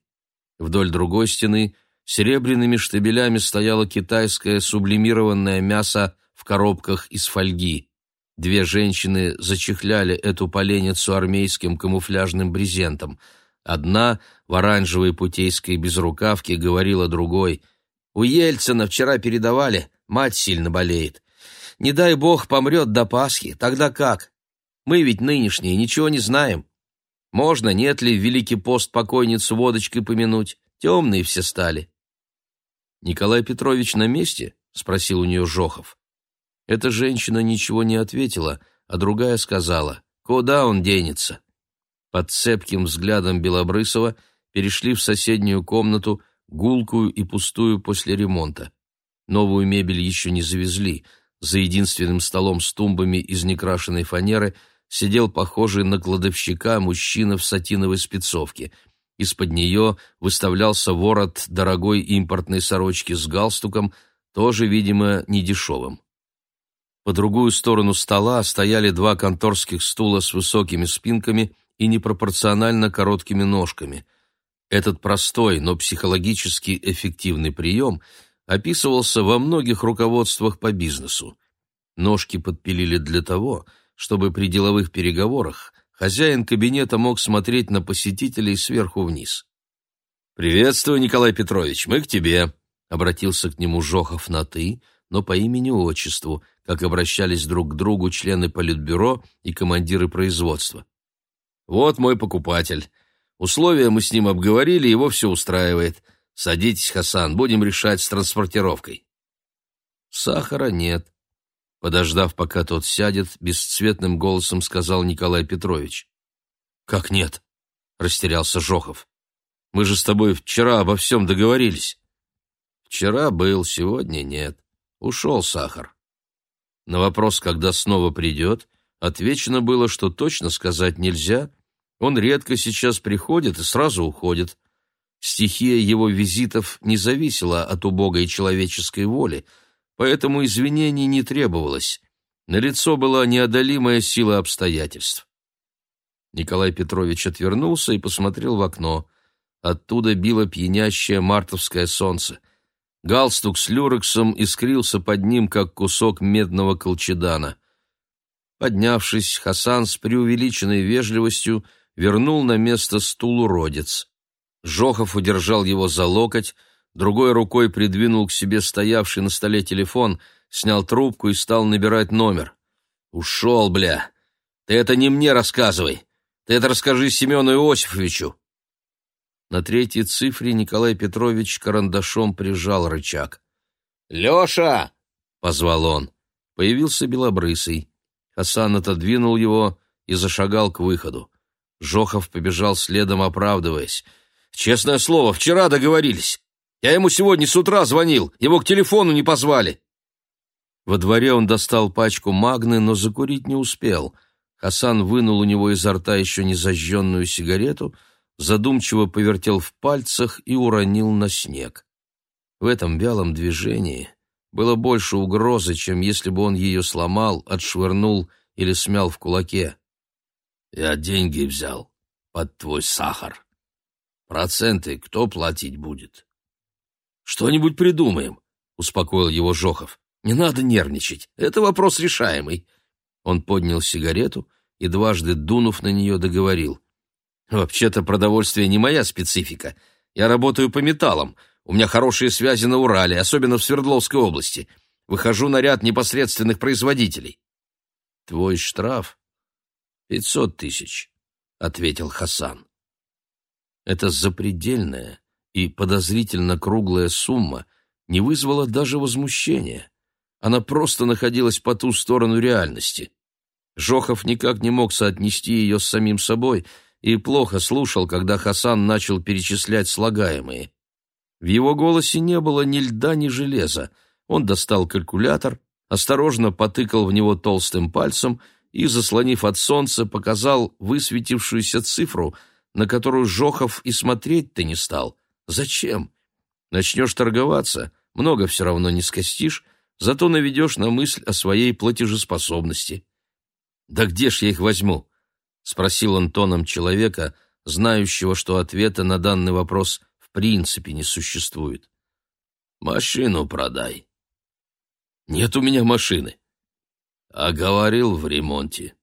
Вдоль другой стены серебряными штабелями стояло китайское сублимированное мясо в коробках из фольги. Две женщины зачехляли эту поленницу армейским камуфляжным брезентом. Одна в оранжевой путейской безрукавке говорила другой. «У Ельцина вчера передавали, мать сильно болеет. Не дай бог помрет до Пасхи, тогда как? Мы ведь нынешние ничего не знаем. Можно, нет ли, в Великий пост покойницу водочкой помянуть? Темные все стали. «Николай Петрович на месте?» — спросил у нее Жохов. Эта женщина ничего не ответила, а другая сказала, «Куда он денется?» Под цепким взглядом Белобрысова перешли в соседнюю комнату, гулкую и пустую после ремонта. Новую мебель еще не завезли. За единственным столом с тумбами из некрашенной фанеры — сидел похожий на кладовщика мужчина в сатиновой спецовке. Из-под нее выставлялся ворот дорогой импортной сорочки с галстуком, тоже, видимо, недешевым. По другую сторону стола стояли два конторских стула с высокими спинками и непропорционально короткими ножками. Этот простой, но психологически эффективный прием описывался во многих руководствах по бизнесу. Ножки подпилили для того, чтобы при деловых переговорах хозяин кабинета мог смотреть на посетителей сверху вниз. «Приветствую, Николай Петрович, мы к тебе», — обратился к нему Жохов на «ты», но по имени-отчеству, как обращались друг к другу члены политбюро и командиры производства. «Вот мой покупатель. Условия мы с ним обговорили, его все устраивает. Садитесь, Хасан, будем решать с транспортировкой». «Сахара нет», Подождав, пока тот сядет, бесцветным голосом сказал Николай Петрович. «Как нет?» — растерялся Жохов. «Мы же с тобой вчера обо всем договорились». «Вчера был, сегодня нет. Ушел сахар». На вопрос, когда снова придет, отвечено было, что точно сказать нельзя. Он редко сейчас приходит и сразу уходит. Стихия его визитов не зависела от убогой человеческой воли — поэтому извинений не требовалось. Налицо была неодолимая сила обстоятельств. Николай Петрович отвернулся и посмотрел в окно. Оттуда било пьянящее мартовское солнце. Галстук с люрексом искрился под ним, как кусок медного колчедана. Поднявшись, Хасан с преувеличенной вежливостью вернул на место стул уродец. Жохов удержал его за локоть, другой рукой придвинул к себе стоявший на столе телефон, снял трубку и стал набирать номер. «Ушел, бля! Ты это не мне рассказывай! Ты это расскажи Семену Иосифовичу!» На третьей цифре Николай Петрович карандашом прижал рычаг. «Леша!» — позвал он. появился Белобрысый. Хасан отодвинул его и зашагал к выходу. Жохов побежал следом, оправдываясь. «Честное слово, вчера договорились. Я ему сегодня с утра звонил, его к телефону не позвали». Во дворе он достал пачку магны, но закурить не успел. Хасан вынул у него изо рта еще не зажженную сигарету, задумчиво повертел в пальцах и уронил на снег. В этом вялом движении было больше угрозы, чем если бы он ее сломал, отшвырнул или смял в кулаке. «Я деньги взял под твой сахар. Проценты кто платить будет?» «Что-нибудь придумаем», — успокоил его Жохов. «Не надо нервничать, это вопрос решаемый». Он поднял сигарету и, дважды дунув на нее, договорил. «Вообще-то продовольствие не моя специфика. Я работаю по металлам, у меня хорошие связи на Урале, особенно в Свердловской области. Выхожу на ряд непосредственных производителей. Твой штраф — пятьсот тысяч, — ответил Хасан. Это запредельная и подозрительно круглая сумма не вызвала даже возмущения. Она просто находилась по ту сторону реальности. Жохов никак не мог соотнести ее с самим собой и плохо слушал, когда Хасан начал перечислять слагаемые. В его голосе не было ни льда, ни железа. Он достал калькулятор, осторожно потыкал в него толстым пальцем и, заслонив от солнца, показал высветившуюся цифру, на которую Жохов и смотреть-то не стал. Зачем? Начнешь торговаться, много все равно не скостишь, зато наведешь на мысль о своей платежеспособности. «Да где ж я их возьму?» — спросил он тоном человека, знающего, что ответа на данный вопрос в принципе не существует. Машину продай. Нет у меня машины. А говорил в ремонте.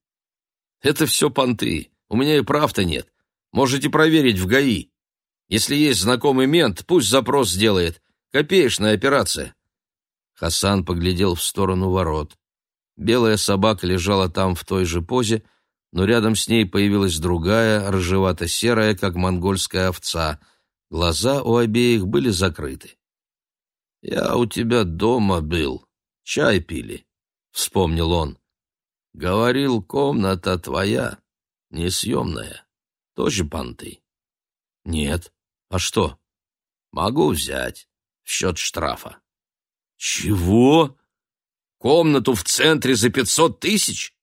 Это все понты. У меня и прав-то нет. Можете проверить в ГАИ. Если есть знакомый мент, пусть запрос сделает. Копеечная операция. Хасан поглядел в сторону ворот. Белая собака лежала там в той же позе, но рядом с ней появилась другая, рыжевато-серая, как монгольская овца — Глаза у обеих были закрыты. «Я у тебя дома был, чай пили», — вспомнил он. «Говорил, комната твоя, несъемная, тоже понты». «Нет. А что?» «Могу взять, в счет штрафа». «Чего? Комнату в центре за пятьсот тысяч?»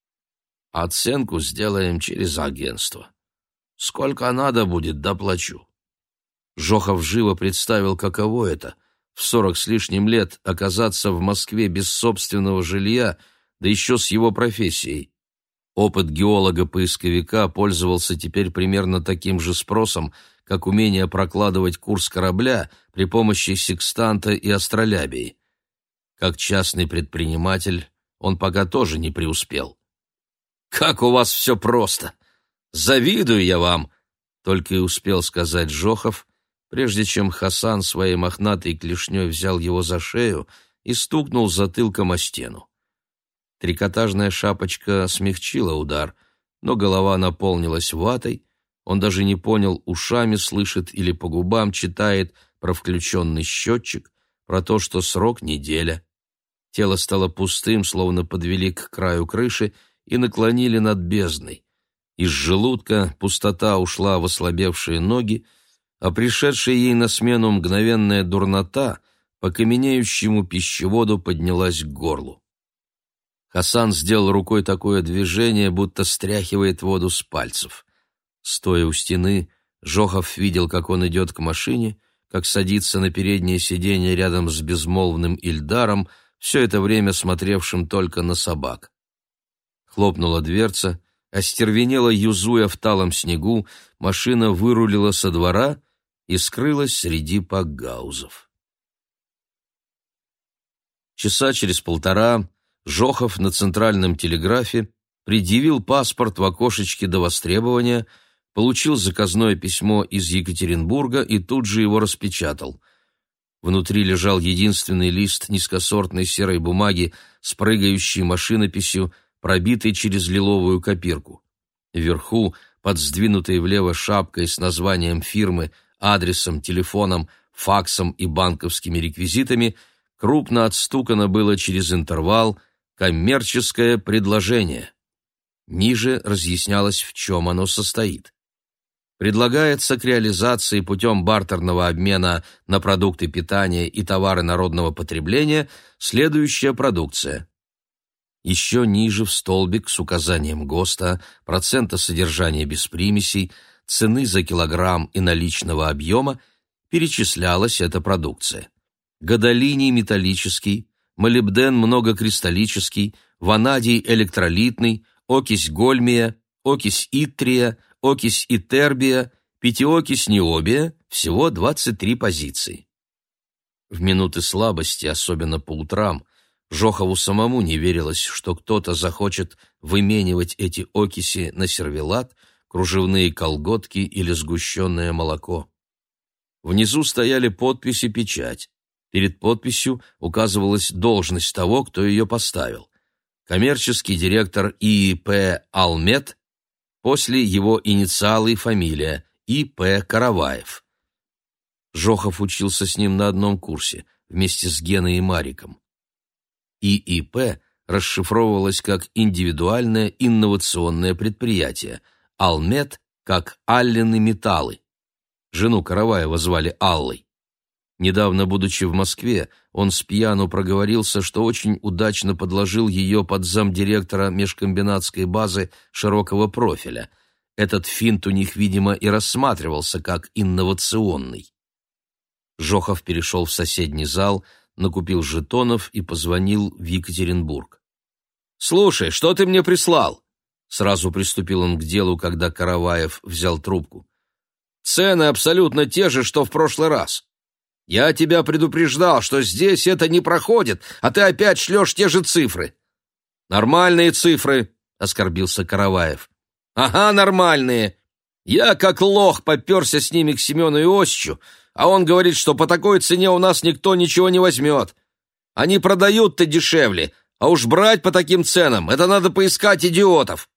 «Оценку сделаем через агентство. Сколько надо будет, доплачу». Жохов живо представил, каково это — в сорок с лишним лет оказаться в Москве без собственного жилья, да еще с его профессией. Опыт геолога-поисковика пользовался теперь примерно таким же спросом, как умение прокладывать курс корабля при помощи секстанта и астролябии. Как частный предприниматель он пока тоже не преуспел. «Как у вас все просто! Завидую я вам!» — только и успел сказать Жохов, прежде чем Хасан своей мохнатой клешней взял его за шею и стукнул затылком о стену. Трикотажная шапочка смягчила удар, но голова наполнилась ватой, он даже не понял, ушами слышит или по губам читает про включенный счетчик, про то, что срок неделя. Тело стало пустым, словно подвели к краю крыши и наклонили над бездной. Из желудка пустота ушла в ослабевшие ноги, а пришедшая ей на смену мгновенная дурнота по каменеющему пищеводу поднялась к горлу. Хасан сделал рукой такое движение, будто стряхивает воду с пальцев. Стоя у стены, Жохов видел, как он идет к машине, как садится на переднее сиденье рядом с безмолвным Ильдаром, все это время смотревшим только на собак. Хлопнула дверца, остервенела юзуя в талом снегу, машина вырулила со двора — и скрылась среди пакгаузов. Часа через полтора Жохов на центральном телеграфе предъявил паспорт в окошечке до востребования, получил заказное письмо из Екатеринбурга и тут же его распечатал. Внутри лежал единственный лист низкосортной серой бумаги с прыгающей машинописью, пробитой через лиловую копирку. Вверху, под сдвинутой влево шапкой с названием фирмы адресом, телефоном, факсом и банковскими реквизитами, крупно отстукано было через интервал коммерческое предложение. Ниже разъяснялось, в чем оно состоит. Предлагается к реализации путем бартерного обмена на продукты питания и товары народного потребления следующая продукция. Еще ниже в столбик с указанием ГОСТа, процента содержания без примесей, цены за килограмм и наличного объема перечислялась эта продукция. Гадолиний металлический, молибден многокристаллический, ванадий электролитный, окись гольмия, окись итрия, окись итербия, пятиокись необия, всего 23 позиции. В минуты слабости, особенно по утрам, Жохову самому не верилось, что кто-то захочет выменивать эти окиси на сервелат, кружевные колготки или сгущенное молоко. Внизу стояли подпись и печать. Перед подписью указывалась должность того, кто ее поставил. Коммерческий директор ИИП «Алмет», после его инициалы и фамилия И.П. Караваев. Жохов учился с ним на одном курсе, вместе с Геной и Мариком. ИИП расшифровывалось как индивидуальное инновационное предприятие, Алмет как Аллены Металлы. Жену Караваева звали Аллой. Недавно, будучи в Москве, он с пьяну проговорился, что очень удачно подложил ее под замдиректора межкомбинатской базы широкого профиля. Этот финт у них, видимо, и рассматривался как инновационный. Жохов перешел в соседний зал, накупил жетонов и позвонил в Екатеринбург. «Слушай, что ты мне прислал?» Сразу приступил он к делу, когда Караваев взял трубку. «Цены абсолютно те же, что в прошлый раз. Я тебя предупреждал, что здесь это не проходит, а ты опять шлешь те же цифры. Нормальные цифры, оскорбился Караваев. Ага, нормальные. Я как лох поперся с ними к Семену Иосичу, а он говорит, что по такой цене у нас никто ничего не возьмет. Они продают-то дешевле, а уж брать по таким ценам, это надо поискать идиотов.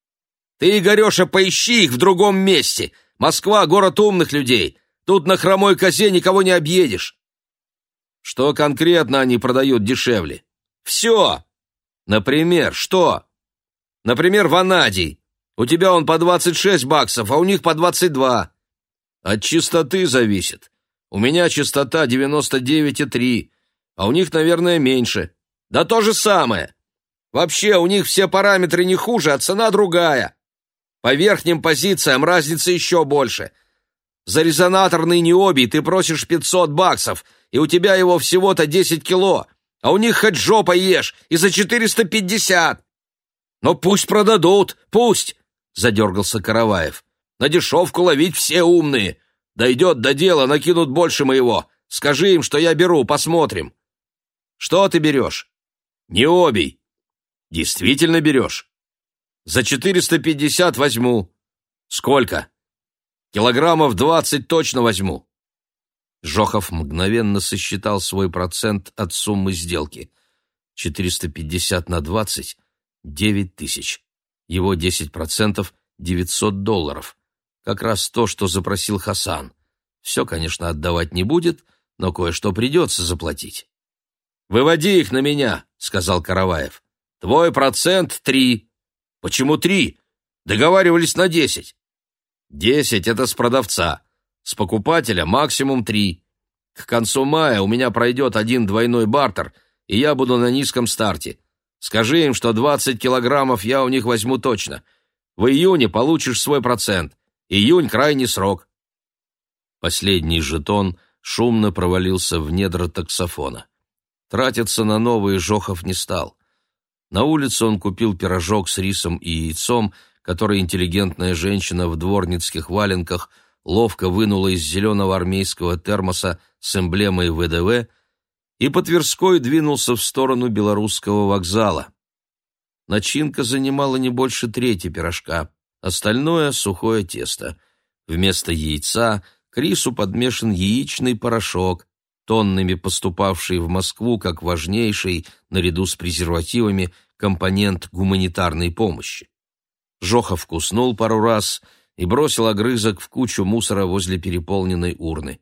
Ты, Игореша, поищи их в другом месте. Москва — город умных людей. Тут на хромой козе никого не объедешь. Что конкретно они продают дешевле? Все. Например, что? Например, ванадий. У тебя он по 26 баксов, а у них по 22. От чистоты зависит. У меня частота 99,3, а у них, наверное, меньше. Да то же самое. Вообще, у них все параметры не хуже, а цена другая. По верхним позициям разница еще больше — за резонаторный необий ты просишь 500 баксов, и у тебя его всего-то 10 кило, а у них хоть жопа ешь, и за 450. Но пусть продадут, пусть, задергался Караваев. На дешевку ловить все умные. Дойдет до дела, накинут больше моего. Скажи им, что я беру, посмотрим. Что ты берешь? Необий. Действительно берешь? За 450 возьму. Сколько? Килограммов двадцать точно возьму. Жохов мгновенно сосчитал свой процент от суммы сделки. Четыреста пятьдесят на двадцать — девять тысяч. Его десять процентов — девятьсот долларов. Как раз то, что запросил Хасан. Все, конечно, отдавать не будет, но кое-что придется заплатить. «Выводи их на меня», — сказал Караваев. «Твой процент — три». «Почему три? Договаривались на десять». Десять — это с продавца. С покупателя максимум три. К концу мая у меня пройдет один двойной бартер, и я буду на низком старте. Скажи им, что двадцать килограммов я у них возьму точно. В июне получишь свой процент. Июнь — крайний срок. Последний жетон шумно провалился в недра таксофона. Тратиться на новые Жохов не стал. На улице он купил пирожок с рисом и яйцом, который интеллигентная женщина в дворницких валенках ловко вынула из зеленого армейского термоса с эмблемой ВДВ и по Тверской двинулся в сторону белорусского вокзала. Начинка занимала не больше трети пирожка, остальное — сухое тесто. Вместо яйца к рису подмешан яичный порошок, тоннами поступавший в Москву как важнейший, наряду с презервативами, компонент гуманитарной помощи. Жохов вкуснул пару раз и бросил огрызок в кучу мусора возле переполненной урны.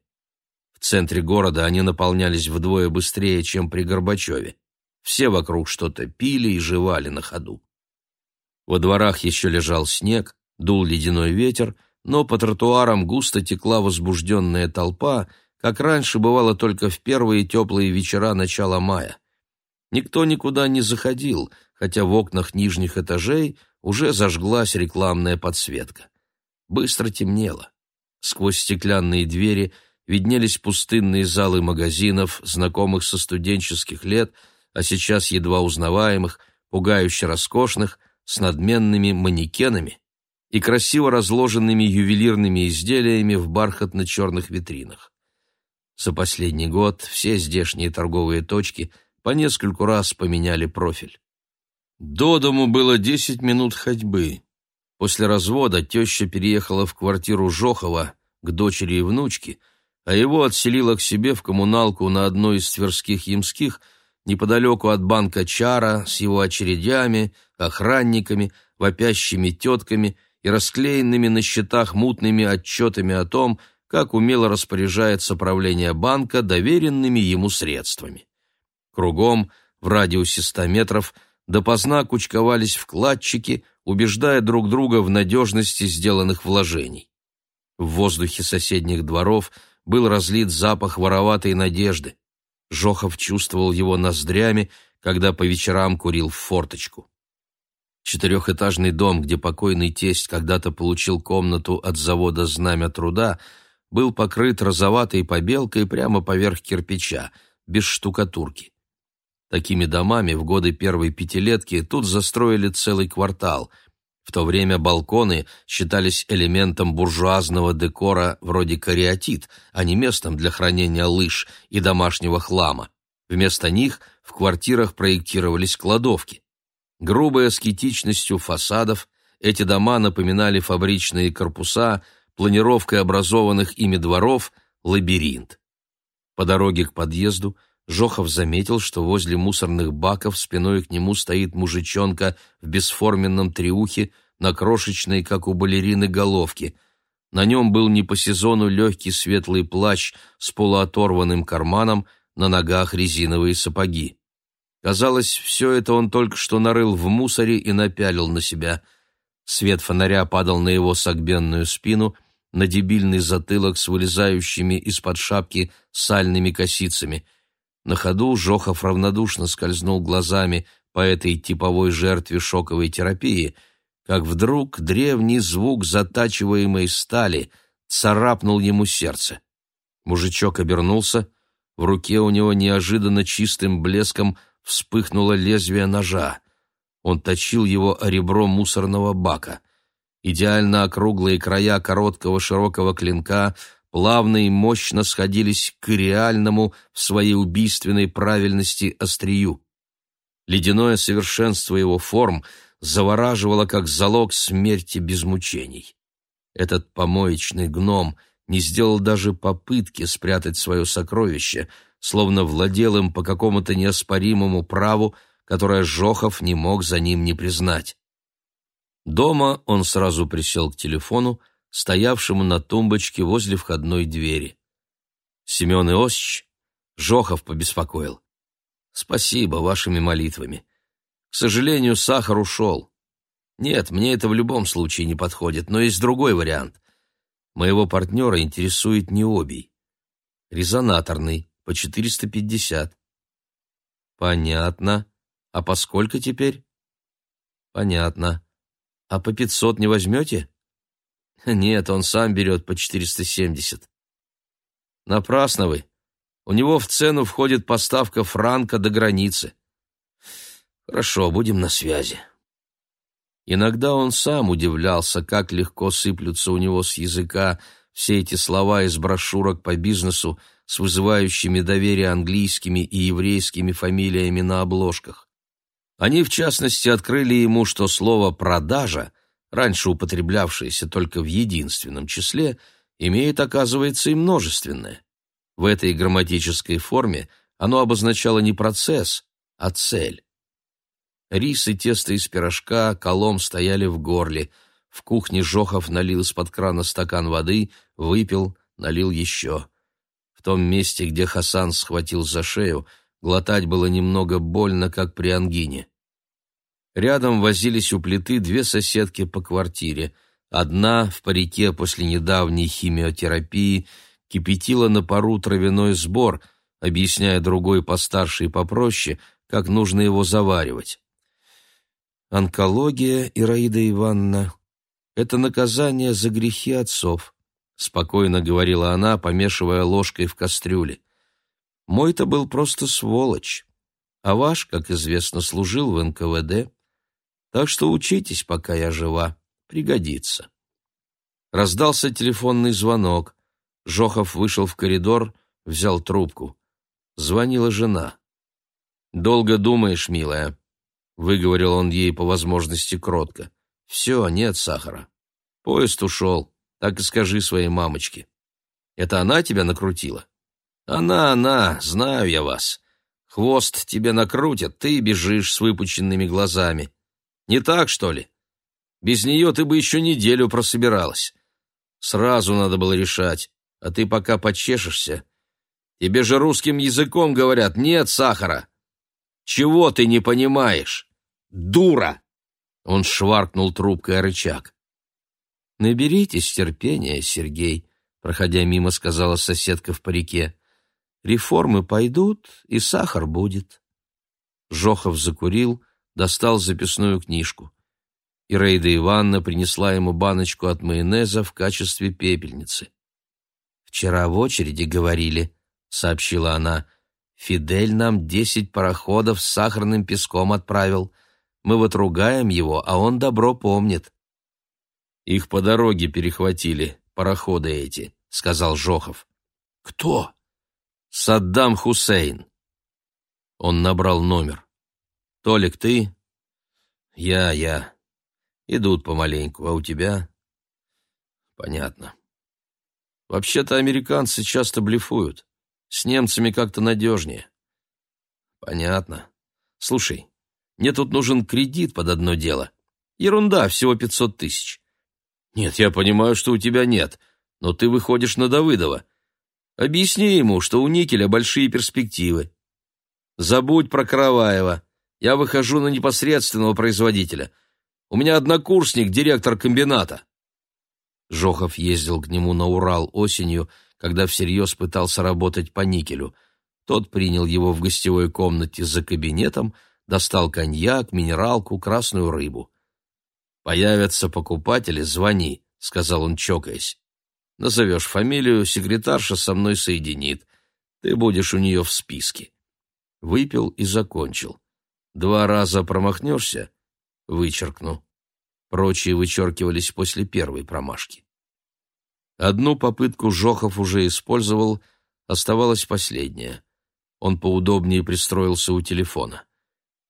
В центре города они наполнялись вдвое быстрее, чем при Горбачеве. все вокруг что-то пили и жевали на ходу. Во дворах еще лежал снег, дул ледяной ветер, но по тротуарам густо текла возбужденная толпа, как раньше бывало только в первые теплые вечера начала мая. Никто никуда не заходил, хотя в окнах нижних этажей уже зажглась рекламная подсветка. Быстро темнело. Сквозь стеклянные двери виднелись пустынные залы магазинов, знакомых со студенческих лет, а сейчас едва узнаваемых, пугающе роскошных, с надменными манекенами и красиво разложенными ювелирными изделиями в бархатно-черных витринах. За последний год все здешние торговые точки по нескольку раз поменяли профиль. До дому было десять минут ходьбы. После развода теща переехала в квартиру Жохова к дочери и внучке, а его отселила к себе в коммуналку на одной из тверских ямских, неподалеку от банка Чара, с его очередями, охранниками, вопящими тетками и расклеенными на счетах мутными отчетами о том, как умело распоряжается правление банка доверенными ему средствами. Кругом, в радиусе ста метров, допоздна кучковались вкладчики, убеждая друг друга в надежности сделанных вложений. В воздухе соседних дворов был разлит запах вороватой надежды. Жохов чувствовал его ноздрями, когда по вечерам курил в форточку. Четырехэтажный дом, где покойный тесть когда-то получил комнату от завода «Знамя труда», был покрыт розоватой побелкой прямо поверх кирпича, без штукатурки. Такими домами в годы первой пятилетки тут застроили целый квартал. В то время балконы считались элементом буржуазного декора вроде кариатид, а не местом для хранения лыж и домашнего хлама. Вместо них в квартирах проектировались кладовки. Грубой аскетичностью фасадов эти дома напоминали фабричные корпуса, планировкой образованных ими дворов – лабиринт. По дороге к подъезду – Жохов заметил, что возле мусорных баков спиной к нему стоит мужичонка в бесформенном триухе на крошечной, как у балерины, головке. На нем был не по сезону легкий светлый плащ с полуоторванным карманом, на ногах резиновые сапоги. Казалось, все это он только что нарыл в мусоре и напялил на себя. Свет фонаря падал на его согбенную спину, на дебильный затылок с вылезающими из-под шапки сальными косицами — на ходу Жохов равнодушно скользнул глазами по этой типовой жертве шоковой терапии, как вдруг древний звук затачиваемой стали царапнул ему сердце. Мужичок обернулся, в руке у него неожиданно чистым блеском вспыхнуло лезвие ножа. Он точил его о ребро мусорного бака. Идеально округлые края короткого широкого клинка плавно и мощно сходились к реальному в своей убийственной правильности острию. Ледяное совершенство его форм завораживало как залог смерти без мучений. Этот помоечный гном не сделал даже попытки спрятать свое сокровище, словно владел им по какому-то неоспоримому праву, которое Жохов не мог за ним не признать. Дома он сразу присел к телефону, стоявшему на тумбочке возле входной двери. Семен Иосич Жохов побеспокоил. «Спасибо вашими молитвами. К сожалению, сахар ушел. Нет, мне это в любом случае не подходит, но есть другой вариант. Моего партнера интересует необий. Резонаторный, по 450. Понятно. А по сколько теперь? Понятно. А по 500 не возьмете? Нет, он сам берет по 470. Напрасно вы. У него в цену входит поставка франка до границы. Хорошо, будем на связи. Иногда он сам удивлялся, как легко сыплются у него с языка все эти слова из брошюрок по бизнесу с вызывающими доверие английскими и еврейскими фамилиями на обложках. Они, в частности, открыли ему, что слово «продажа» — раньше употреблявшееся только в единственном числе, имеет, оказывается, и множественное. В этой грамматической форме оно обозначало не процесс, а цель. Рис и тесто из пирожка колом стояли в горле. В кухне Жохов налил из-под крана стакан воды, выпил, налил еще. В том месте, где Хасан схватил за шею, Глотать было немного больно, как при ангине. Рядом возились у плиты две соседки по квартире. Одна в парике после недавней химиотерапии кипятила на пару травяной сбор, объясняя другой постарше и попроще, как нужно его заваривать. Онкология, Ираида Ивановна, это наказание за грехи отцов, спокойно говорила она, помешивая ложкой в кастрюле. Мой-то был просто сволочь, а ваш, как известно, служил в НКВД. Так что учитесь, пока я жива, пригодится. Раздался телефонный звонок. Жохов вышел в коридор, взял трубку. Звонила жена. «Долго думаешь, милая?» — выговорил он ей по возможности кротко. «Все, нет сахара. Поезд ушел, так и скажи своей мамочке. Это она тебя накрутила?» «Она, она, знаю я вас. Хвост тебе накрутят, ты бежишь с выпученными глазами. Не так, что ли? Без нее ты бы еще неделю прособиралась. Сразу надо было решать, а ты пока почешешься. Тебе же русским языком говорят «нет сахара». Чего ты не понимаешь? Дура!» Он шваркнул трубкой о рычаг. «Наберитесь терпения, Сергей», — проходя мимо, сказала соседка в парике. Реформы пойдут, и сахар будет. Жохов закурил, достал записную книжку. И Рейда Ивановна принесла ему баночку от майонеза в качестве пепельницы. «Вчера в очереди говорили», — сообщила она, — «Фидель нам десять пароходов с сахарным песком отправил. Мы вот ругаем его, а он добро помнит». «Их по дороге перехватили, пароходы эти», — сказал Жохов. «Кто?» Саддам Хусейн. Он набрал номер. Толик, ты? Я, я. Идут помаленьку, а у тебя? Понятно. Вообще-то американцы часто блефуют. С немцами как-то надежнее. Понятно. Слушай, мне тут нужен кредит под одно дело. Ерунда, всего пятьсот тысяч. Нет, я понимаю, что у тебя нет, но ты выходишь на Давыдова. Объясни ему, что у никеля большие перспективы. Забудь про Караваева. Я выхожу на непосредственного производителя. У меня однокурсник, директор комбината. Жохов ездил к нему на Урал осенью, когда всерьез пытался работать по никелю. Тот принял его в гостевой комнате за кабинетом, достал коньяк, минералку, красную рыбу. «Появятся покупатели, звони», — сказал он, чокаясь. Назовешь фамилию, секретарша со мной соединит. Ты будешь у нее в списке. Выпил и закончил. Два раза промахнешься — вычеркну. Прочие вычеркивались после первой промашки. Одну попытку Жохов уже использовал, оставалась последняя. Он поудобнее пристроился у телефона.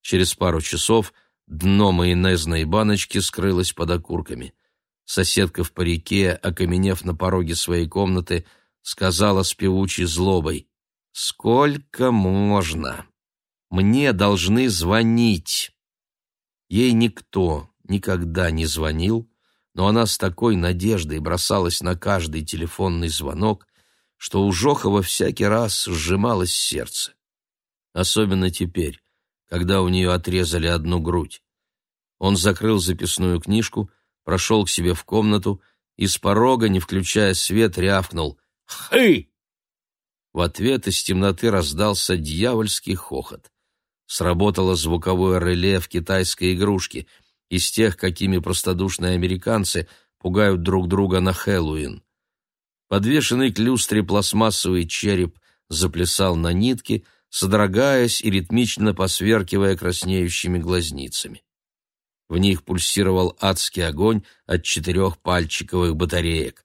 Через пару часов дно майонезной баночки скрылось под окурками. Соседка в парике, окаменев на пороге своей комнаты, сказала с певучей злобой, «Сколько можно? Мне должны звонить». Ей никто никогда не звонил, но она с такой надеждой бросалась на каждый телефонный звонок, что у Жохова всякий раз сжималось сердце. Особенно теперь, когда у нее отрезали одну грудь. Он закрыл записную книжку — прошел к себе в комнату и с порога, не включая свет, рявкнул «Хы!». В ответ из темноты раздался дьявольский хохот. Сработало звуковое реле в китайской игрушке, из тех, какими простодушные американцы пугают друг друга на Хэллоуин. Подвешенный к люстре пластмассовый череп заплясал на нитке, содрогаясь и ритмично посверкивая краснеющими глазницами. В них пульсировал адский огонь от четырех пальчиковых батареек.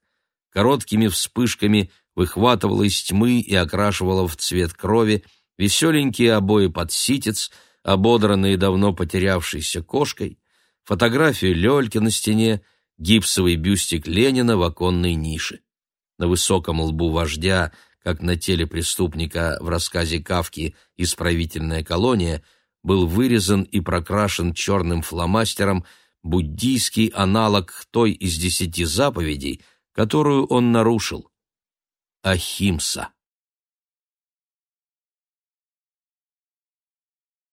Короткими вспышками выхватывала из тьмы и окрашивала в цвет крови веселенькие обои под ситец, ободранные давно потерявшейся кошкой, фотографию Лёльки на стене, гипсовый бюстик Ленина в оконной нише. На высоком лбу вождя, как на теле преступника в рассказе Кавки «Исправительная колония», был вырезан и прокрашен черным фломастером буддийский аналог той из десяти заповедей, которую он нарушил — Ахимса.